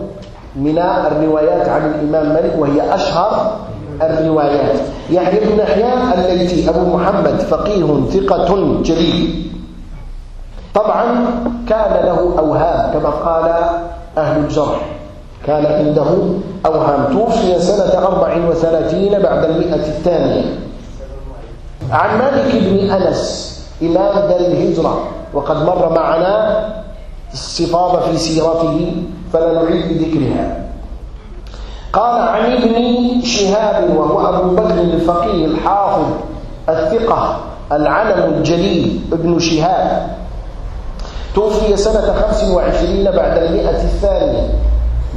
S3: من الروايات عن الإمام مالك وهي أشهر الروايات. يحيى بن يحيى الليثي أبو محمد فقيه ثقة جليل. طبعا كان له أوهام كما قال أهل الجرح. كان عنده أوهام. توفي سنة 34 بعد المئة الثانية عن مالك بن أنس إمام دار الهجرة وقد مر معنا استفاضة في سيرته فلا نعيد بذكرها. قال عن ابن شهاب وهو أبو بكر الفقيه الحافظ الثقة العلم الجليل ابن شهاب. توفي سنة 25 بعد المئة الثانية.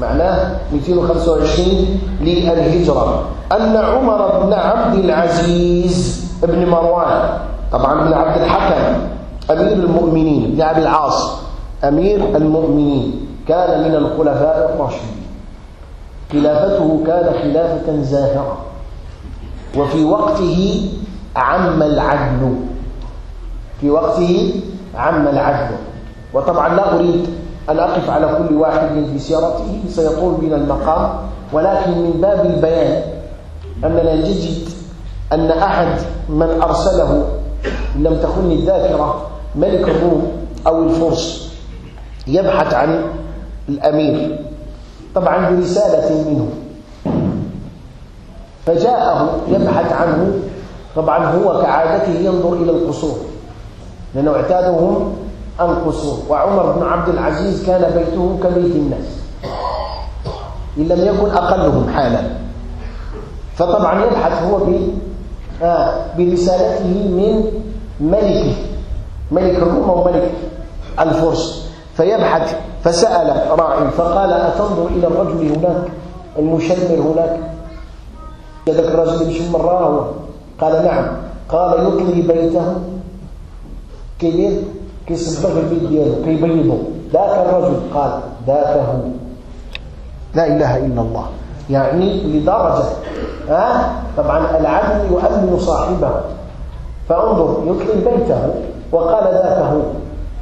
S3: معناه 225 للهجرة. أن عمر بن عبد العزيز بن مروان طبعا بن عبد الحكم أمير المؤمنين بن عبد العاص أمير المؤمنين كان من الخلفاء الراشدين. خلافته كان خلافة زاهرة. وفي وقته عم العدل. في وقته عم العدل. وطبعا لا أريد أن أقف على كل واحد بسيرته سيطول بنا المقام ولكن من باب البيان أننا نجد أن أحد من أرسله لم تكن الذاكرة ملك الروم أو الفرس يبحث عن الأمير طبعا برسالة منه. فجاءه يبحث عنه طبعا هو كعادته ينظر إلى القصور لأنه اعتادهم القصور وعمر بن عبد العزيز كان بيته كبيت الناس. إن لم يكن أقلهم حالا. فطبعا يبحث هو آه برسالته من ملكه. ملك الروم وملك الفرس. فيبحث فسأل راعي فقال أتنظر إلى الرجل هناك؟ المشمر هناك؟ ذاك الرجل يمشي مراه قال نعم. قال يطلي بيته. كبير. كيصبغ البيت ديالو كيبيضو ذاك الرجل قال ذاك هو. لا إله إلا الله. يعني لدرجة ها؟ طبعا العدل يؤمن صاحبه. فانظر يطلي بيته وقال ذاك هو.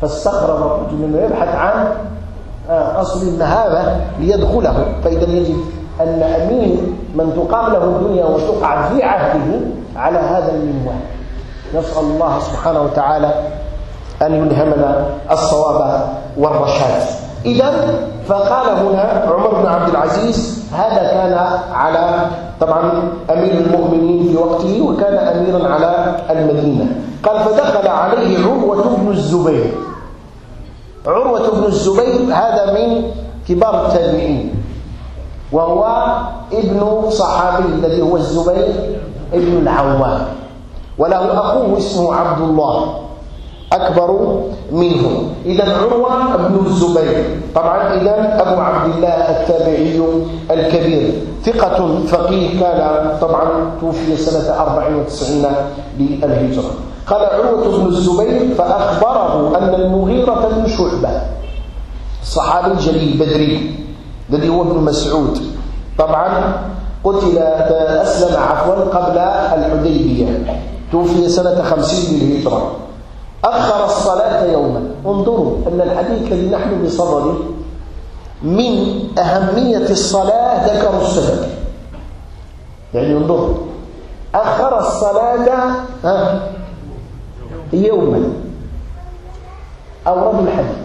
S3: فاستغرب الرجل انه يبحث عن قصر المهابه ليدخله. فإذا يجد أن أمين من تقام له الدنيا وتقع في عهده على هذا المنوال. نسأل الله سبحانه وتعالى أن يلهمنا الصواب والرشاد. إذا فقال هنا عمر بن عبد العزيز هذا كان على طبعا أمير المؤمنين في وقته وكان أميرا على المدينة. قال فدخل عليه عروة بن الزبير. عروة بن الزبير هذا من كبار التابعين وهو ابن صحابي الذي هو الزبير ابن العوام وله أخوه اسمه عبد الله. أكبر منه إذا عروة بن الزبير. طبعا إذا أبو عبد الله التابعي الكبير. ثقة فقيه كان طبعا توفي سنة 94 للهجرة. قال عروة بن الزبير فأخبره أن المغيرة بن شعبة الصحابي الجليل البدري الذي هو ابن مسعود طبعا قتل أسلم عفوا قبل الحديبية. توفي سنة خمسين للهجرة. أخر الصلاة يوما. انظروا أن الحديث الذي نحن بصدده من أهمية الصلاة ذكروا السبب يعني انظروا. أخر الصلاة يوما. أورد الحديث.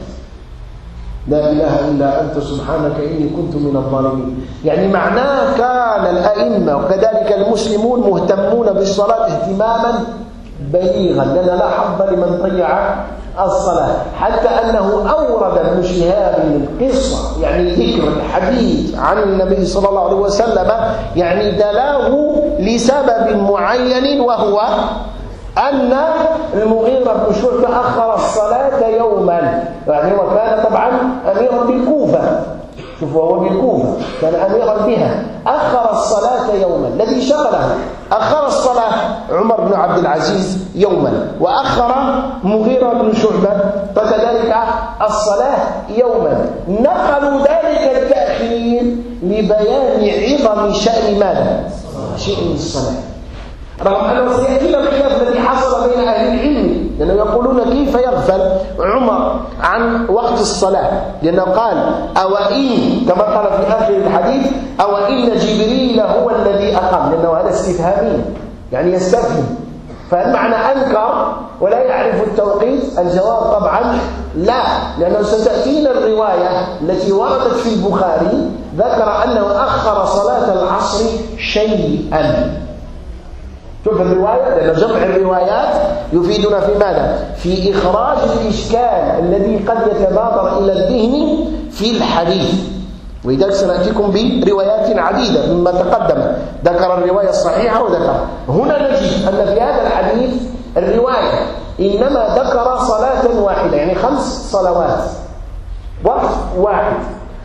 S3: لا إله إلا أنت سبحانك إني كنت من الظالمين. يعني معناه كان الأئمة وكذلك المسلمون مهتمون بالصلاة اهتماما بليغا لأن لا حظ لمن ضيع الصلاة. حتى أنه أورد ابن شهاب القصة يعني ذكر الحديث عن النبي صلى الله عليه وسلم يعني دلاه لسبب معين وهو أن المغيرة بن شعبة أخر الصلاة يوما. يعني وكان طبعا أميرا بالكوفة. شوفوا هو بالكوفة كان أميرا بها أخر الصلاة يوما الذي شغله. أخر الصلاة عمر بن عبد العزيز يوما. وأخر مغيرة بن شعبة. فكذلك الصلاة يوما. نقلوا ذلك التأخير لبيان عظم شأن ماذا؟ شأن الصلاة. رغم أنه سيأتينا الخلاف الذي حصل بين أهل العلم لأنه يقولون كيف يغفل عمر عن وقت الصلاة؟ لأنه قال أوئن كما قال في آخر الحديث أوئن جبريل هو الذي أقام. لأنه هذا استفهامي يعني يستفهم. فهل معنى أنكر ولا يعرف التوقيت؟ الجواب طبعا لا لأنه ستأتينا الرواية التي وردت في البخاري ذكر أنه أخر صلاة العصر شيئا. شوف الرواية لأن جمع الروايات يفيدنا في ماذا؟ في إخراج الإشكال الذي قد يتبادر إلى الذهن في الحديث. ولذلك سنأتيكم بروايات عديدة مما تقدم. ذكر الرواية الصحيحة وذكر. هنا نجد أن في هذا الحديث الرواية إنما ذكر صلاة واحدة يعني خمس صلوات. وقت واحد.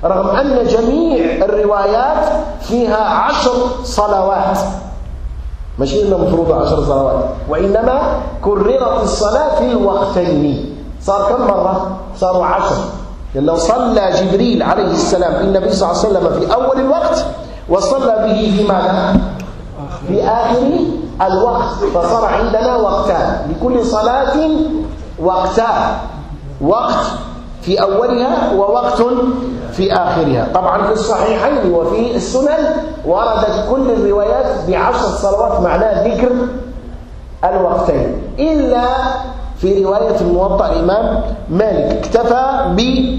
S3: رغم أن جميع الروايات فيها عشر صلوات. مش إلا مفروضة عشر صلوات. وإنما كررت الصلاة في الوقتين. صار كم مرة؟ صاروا عشر. لأنه صلى جبريل عليه السلام بالنبي صلى الله عليه وسلم في أول الوقت وصلى به في ماذا؟ في آخر الوقت. فصار عندنا وقتان. لكل صلاة وقتان. وقت في أولها ووقت في آخرها. طبعا في الصحيحين وفي السنن وردت كل الروايات بعشر صلوات معناه ذكر الوقتين إلا في رواية الموطأ الإمام مالك. اكتفى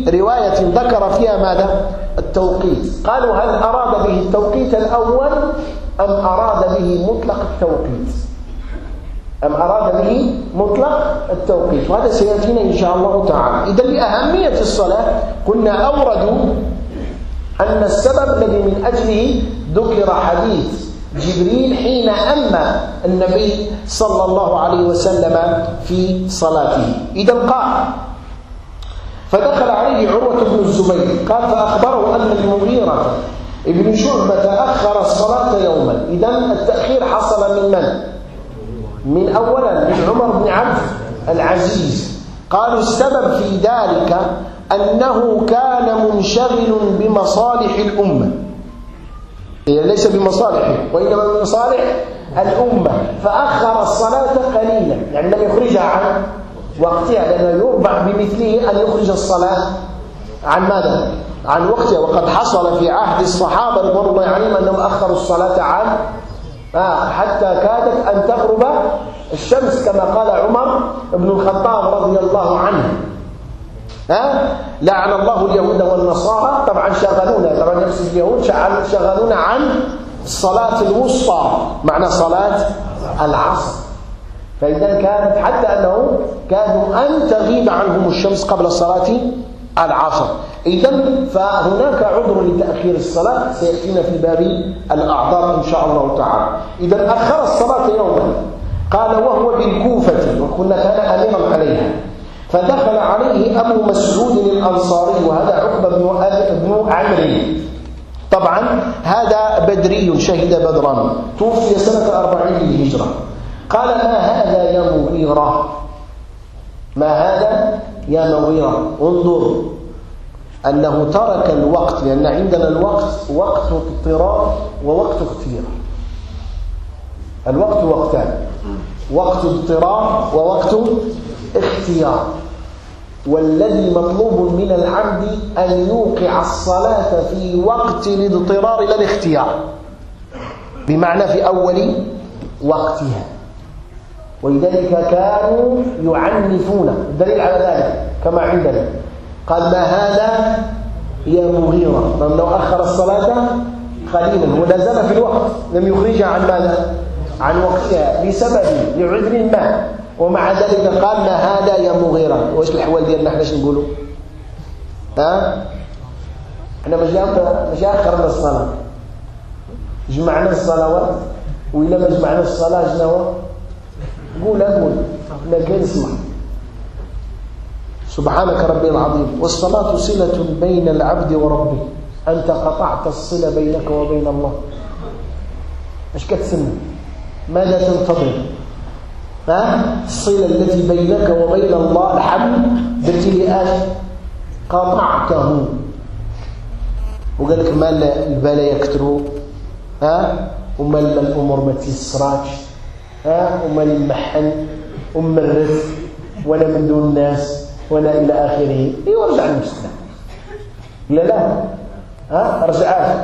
S3: برواية ذكر فيها ماذا؟ التوقيت. قالوا هل أراد به التوقيت الأول أم أراد به مطلق التوقيت؟ أم أراد به مطلق التوقيت؟ وهذا سيأتينا إن شاء الله تعالى. إذا لأهمية الصلاة قلنا أوردوا أن السبب الذي من أجله ذكر حديث جبريل حين أما النبي صلى الله عليه وسلم في صلاته. إذا قال فدخل عليه عروة بن الزبير. قال فأخبره أن المغيرة ابن شعبة أخر الصلاة يوما. إذا التأخير حصل من من؟ من أولا من عمر بن عبد العزيز. قالوا السبب في ذلك أنه كان منشغل بمصالح الأمة. هي ليس بمصالحه وإنما من مصالح الأمة. فأخر الصلاة قليلا. يعني لم يخرجها عن وقتها لأنه يربع بمثله أن يخرج الصلاة عن ماذا؟ عن وقتها. وقد حصل في عهد الصحابة رضوان الله عليهم أنهم أخروا الصلاة عن آه حتى كادت أن تغرب الشمس كما قال عمر بن الخطاب رضي الله عنه. ها لعن الله اليهود والنصارى. طبعا شغلونا طبعا نفس اليهود شغلونا عن الصلاة الوسطى معنى صلاة العصر. فإذا كانت حتى أنه كادوا أن تغيب عنهم الشمس قبل صلاة العصر. إذا فهناك عذر لتأخير الصلاة سيأتينا في باب الأعذار إن شاء الله تعالى. إذا أخر الصلاة يوما. قال وهو بالكوفة وكنا كان أميرا عليها. فدخل عليه أبو مسعود الأنصاري وهذا عقبة بن بن عمرو. طبعا هذا بدري شهد بدرا. توفي سنة أربعين للهجرة. قال ما هذا يا مغيرة ما هذا؟ يا مغيرة انظر. أنه ترك الوقت لأن عندنا الوقت وقت اضطرار ووقت اختيار. الوقت وقتان. وقت اضطرار ووقت اختيار. والذي مطلوب من العبد أن يوقع الصلاة في وقت الاضطرار لا الاختيار. بمعنى في أول وقتها. ولذلك كانوا يعنفون. الدليل على ذلك كما عندنا. قال ما هذا يا مغيرة؟ لو أخر الصلاة قليلا ولا زال في الوقت. لم يخرجها عن ماذا؟ عن وقتها لسبب لعذر ما. ومع ذلك قال ما هذا يا مغيرة؟ واش الحوال ديالنا حنا اش نقولوا؟ ها؟ إحنا مش مش آخرنا الصلاة. جمعنا الصلوات وإلا ما جمعنا الصلاة جنوا؟ قول قول لكن اسمع سبحانك ربي العظيم. والصلاة صلة بين العبد وربه. أنت قطعت الصلة بينك وبين الله. إيش كتسمى ماذا تنتظر؟ ها؟ الصلة التي بينك وبين الله الحمد اش قطعته. وقال لك مال البلايا كثروا ها؟ ومال الأمور ما تيسراش ها ومال المحن وما الرزق ولا من دون الناس ولا إلى آخره. ايوا رجع لنفسك. لا لا. ها رجعات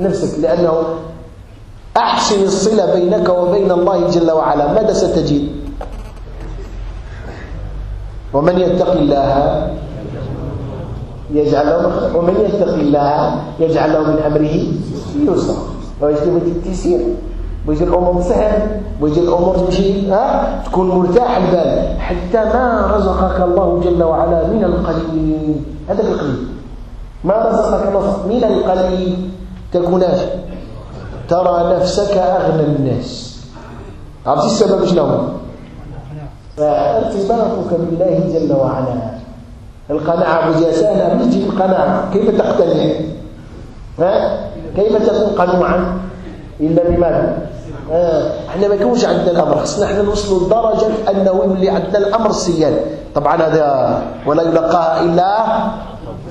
S3: نفسك لأنه أحسن الصلة بينك وبين الله جل وعلا. ماذا ستجد؟ ومن يتق الله يجعل ومن يتق الله يجعل له من أمره يسرا. ويجي التيسير. ويجي الأمور سهل ويجي الأمور تمشي ها؟ تكون مرتاح البال. حتى ما رزقك الله جل وعلا من القليل. هذا القليل. ما رزقك الله من القليل. تكوناش ترى نفسك أغنى الناس. عرفتي السبب شنو فارتباطك بالله جل وعلا. القناعة بجسالة بتجي القناعة كيف تقتنع؟ ها؟ كيف تكون قنوعا؟ إلا بماذا؟ آه. إحنا ما يكونش عندنا الأمر خصنا إحنا نوصلوا لدرجة أنه يولي عندنا الأمر سيان طبعا هذا ولا يلقاها إلا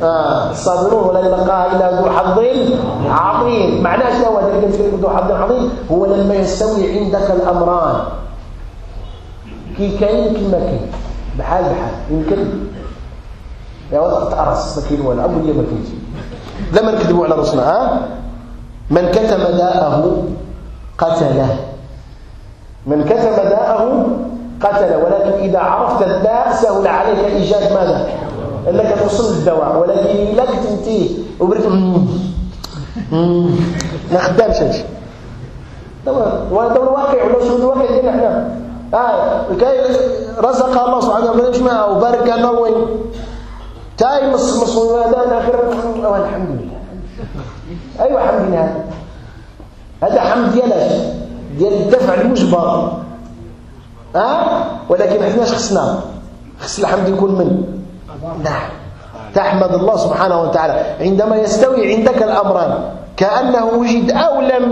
S3: آه. الصابرون ولا يلقاها إلا ذو حظ عظيم. معناه شنو؟ ذلك ذو حظ عظيم. هو لما يستوي عندك الأمران. كي كاين كما كاين بحال بحال. يمكن. يا ولد تأرس ما كاين والو. أبو ما كاينش؟ لا ما نكذبوا على راسنا ها؟ من كتم داءه قتله من كتم داءه قتل ولكن إذا عرفت الداء سهل عليك إيجاد ماذا انك توصل للدواء ولكن إلا كنتي وبريت ما خدامش هادشي وهذا الواقع ولا شنو الواقع ديالنا حنا آه كاين رزق الله سبحانه وتعالى معه وبارك لنا وين تاي مص مص هذا اخر الحمد لله أيوه الحمد لله هذا حمد ديالاش ديال الدفع المجبر. ها؟ أه؟ ولكن إحنا اش خصنا؟ خص الحمد يكون من. نعم تحمد الله سبحانه وتعالى. عندما يستوي عندك الأمران كأنه وجد أو لم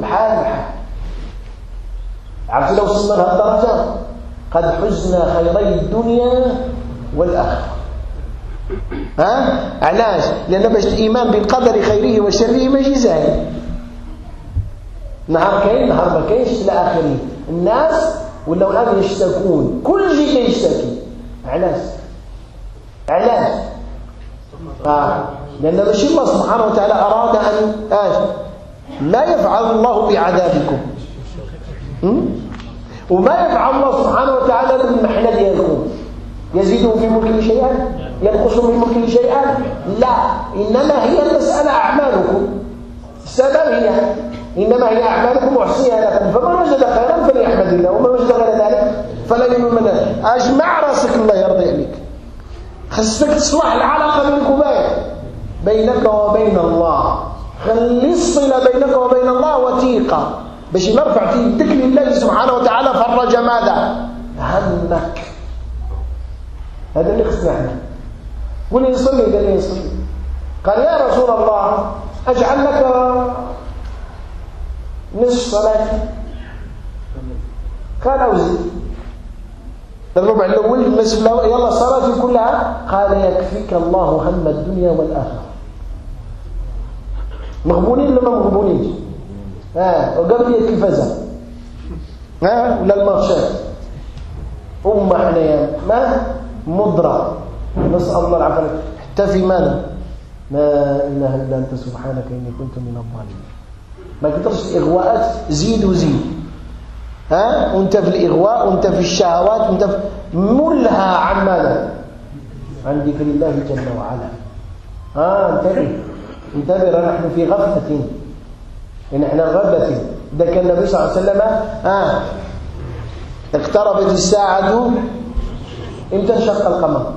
S3: بحال بحال عرفت لو وصلنا لها الدرجة. قد حزنا خيري الدنيا والآخرة. ها؟ علاش؟ لأن باش الإيمان بالقدر خيره وشره ما يجي نهار كاين نهار ما كاينش إلى آخره الناس ولاو الآن يشتكون كل شيء يشتكي علاش؟ علاش؟ آه. لأن ماشي الله سبحانه وتعالى أراد أن آه. ما يفعل الله بعذابكم. وما يفعل الله سبحانه وتعالى بالمحنة ديالكم يزيد في ملكه شيئا؟ ينقص من ملكه شيئا؟ لا. إنما هي المسألة أعمالكم. السبب هي إنما هي أعمالكم أحصيها لكم. فمن وجد خيرا فليحمد الله ومن وجد غير ذلك فلا يؤمن أجمع رأسك الله يرضي عليك خصك تصلح العلاقة بينك وبين بينك وبين الله. خلي الصلة بينك وبين الله وثيقة. باش نرفع في يدك لله سبحانه وتعالى فرج ماذا؟ همك. هذا اللي خصنا إحنا. واللي يصلي اللي يصلي. قال يا رسول الله أجعل لك نصف صلاتي قال أوزي. الربع الأول النصف يلا صلاتي كلها. قال يكفيك الله هم الدنيا والآخرة. مغبونين ولا ما مغبونينش ها وقبل التلفزه ها ولا المارشات أمة حنيان ما؟ مضرة. نسأل الله العافية. حتى في مال لا إله إلا أنت سبحانك إني كنت من الظالمين. ما قدرش الإغواءات زيد وزيد. ها؟ وأنت في الإغواء وأنت في الشهوات وأنت في ملهى عن ماذا؟ عن ذكر الله جل وعلا. ها؟ انتبه. انتبه نحن في غفلة. نحن غفلة. ده كان النبي صلى الله عليه وسلم ها؟ اقتربت الساعة إمتى انشق القمر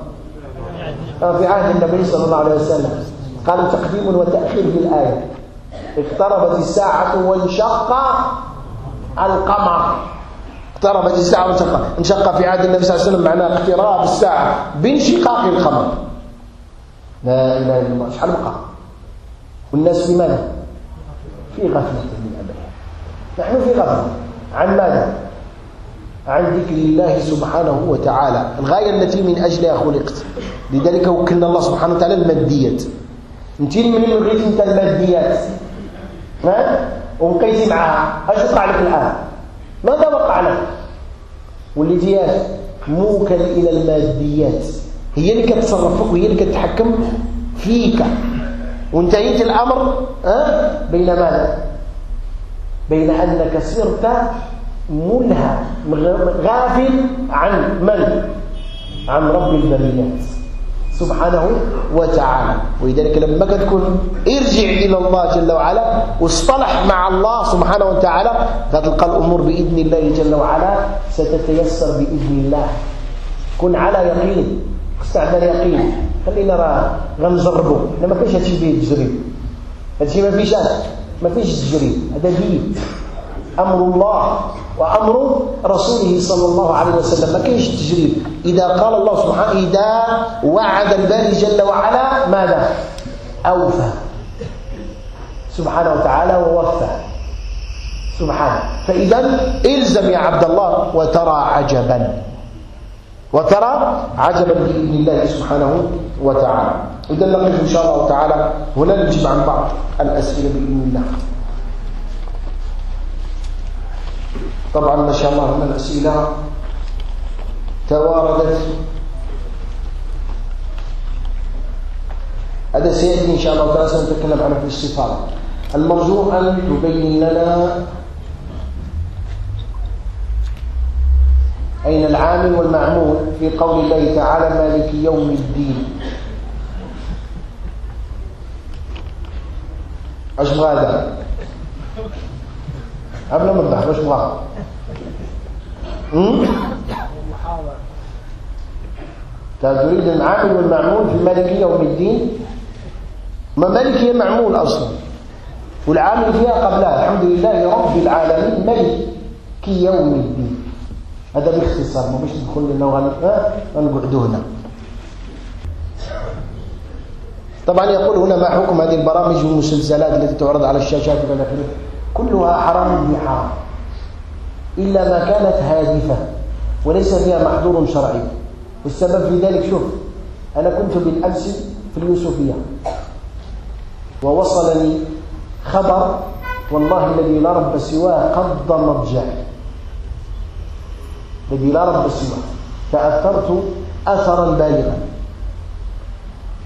S3: في عهد النبي صلى الله عليه وسلم. قالوا تقديم وتأخير في الآية اقتربت الساعة وانشق القمر. اقتربت الساعة وانشق انشق في عهد النبي صلى الله عليه وسلم معناه اقتراب الساعة بانشقاق القمر. لا إله إلا الله. شحال بقى والناس في ماذا؟ في غفلة من أمرها نحن في غفلة. عن ماذا؟ عن ذكر الله سبحانه وتعالى. الغاية التي من أجلها خلقت. لذلك وكلنا الله سبحانه وتعالى الماديات. انت من بغيت انت الماديات. ها؟ وبقيتي معها اش وقع لك الآن. ماذا وقع لك؟ وليتي موكل إلى الماديات. هي اللي كتصرفك وهي اللي كتحكم فيك. وانتهيت الأمر ها؟ بين ماذا؟ بين أنك صرت ملهى غافل عن من؟ عن رب البريات. سبحانه وتعالى. ولذلك لما كتكون ارجع إلى الله جل وعلا واصطلح مع الله سبحانه وتعالى فتلقى الأمور بإذن الله جل وعلا ستتيسر بإذن الله. كن على يقين استعمل يقين. خلينا راه غنجربوا إحنا ما كاينش هادشي فيه تجريب. هادشي ما فيش ما فيش تجريب. هذا دين. أمر الله. وأمر رسوله صلى الله عليه وسلم. ما كاينش تجريب إذا قال الله سبحانه إذا وعد الباري جل وعلا ماذا؟ أوفى. سبحانه وتعالى ووفى. سبحانه. فإذا إلزم يا عبد الله وترى عجبا. وترى عجبا بإذن الله سبحانه وتعالى. إذا نقف إن شاء الله تعالى هنا نجيب عن بعض الأسئلة بإذن الله. طبعا ما شاء الله من الأسئلة تواردت. هذا سيأتي إن شاء الله تعالى سنتكلم عنه في السفارة المرجو أن تبين لنا أين العامل والمعمول في قول الله تعالى مالك يوم الدين. اش هذا. قبل ما نضح واش بغا تريد العامل والمعمول في المالكية يوم الدين؟ ما مالكية معمول أصلا. والعامل فيها قبلها. الحمد لله رب العالمين ملك يوم الدين. هذا باختصار ما باش ندخل لنا ونقعدوا هنا. طبعا يقول هنا ما حكم هذه البرامج والمسلسلات التي تعرض على الشاشات اخره كلها حرام بحرام إلا ما كانت هادفة وليس فيها محظور شرعي. والسبب في ذلك شوف أنا كنت بالأمس في اليوسفية. ووصلني خبر والله الذي لا رب سواه قض مرجع الذي لا رب سواه. تأثرت أثرا بالغا.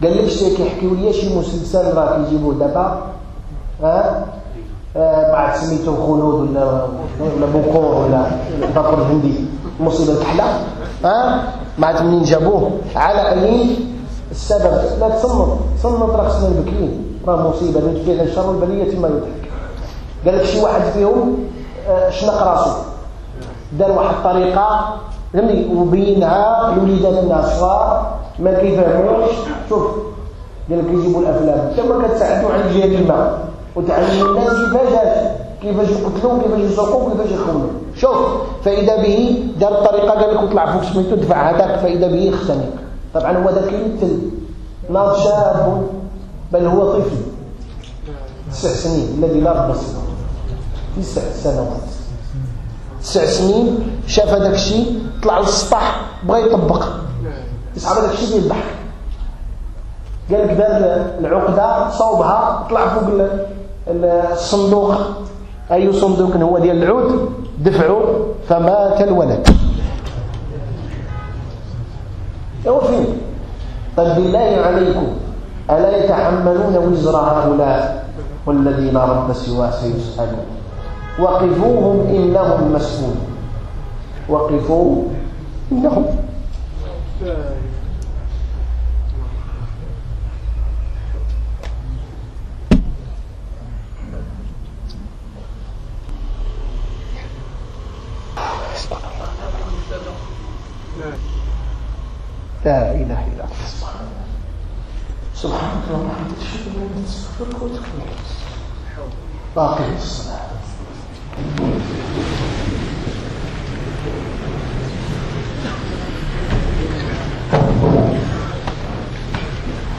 S3: قال لك شيء يحكيوا لي شي مسلسل راه كيجيبوه دابا؟ ها بعد سميتو خلود ولا ولا بوكور ولا بكر الهندي. مصيبة كحله ها؟ بعد منين جابوه؟ على اي السبب. لا تصمت صمت راه خصنا البكين راه مصيبة. اللي فيها الشر والبليه ما يضحك. قال لك شي واحد فيهم آه، شنق راسو. دار واحد الطريقة فهمني وبينها لوليداتنا الصغار ما كيفهموش. شوف. قال لك يجيبوا الأفلام. انت ما كتساعدوا على الجريمة. وتعلموا الناس كيفاش كيفاش يقتلوا كيفاش يسرقوا كيفاش يخونوا. شوف فإذا به دار الطريقة قال لك وطلع فوق سميتو دفع هذاك فإذا به يختنق طبعا هو ذاك يمثل ناض شاب بل هو طفل. تسع سنين الذي لا رب تسع سنوات. تسع سنين شاف هذاك الشيء طلع للسطح بغى يطبق. يصعب هذاك الشيء ديال الضحك قال لك دار العقدة صوبها طلع فوق الصندوق. أي صندوق هو ديال العود؟ دفعوا فمات الولد. هو طيب بالله عليكم ألا يتحملون وزر هؤلاء والذي لا رب سواه سيسألون. وقفوهم إنهم مسؤولون. وقفوهم إنهم. لا إله إلا الله. سبحانك سبحانك اللهم وبحمدك أشهد أن لا إله إلا أنت أستغفرك وأتوب إليك باقي الصلاة.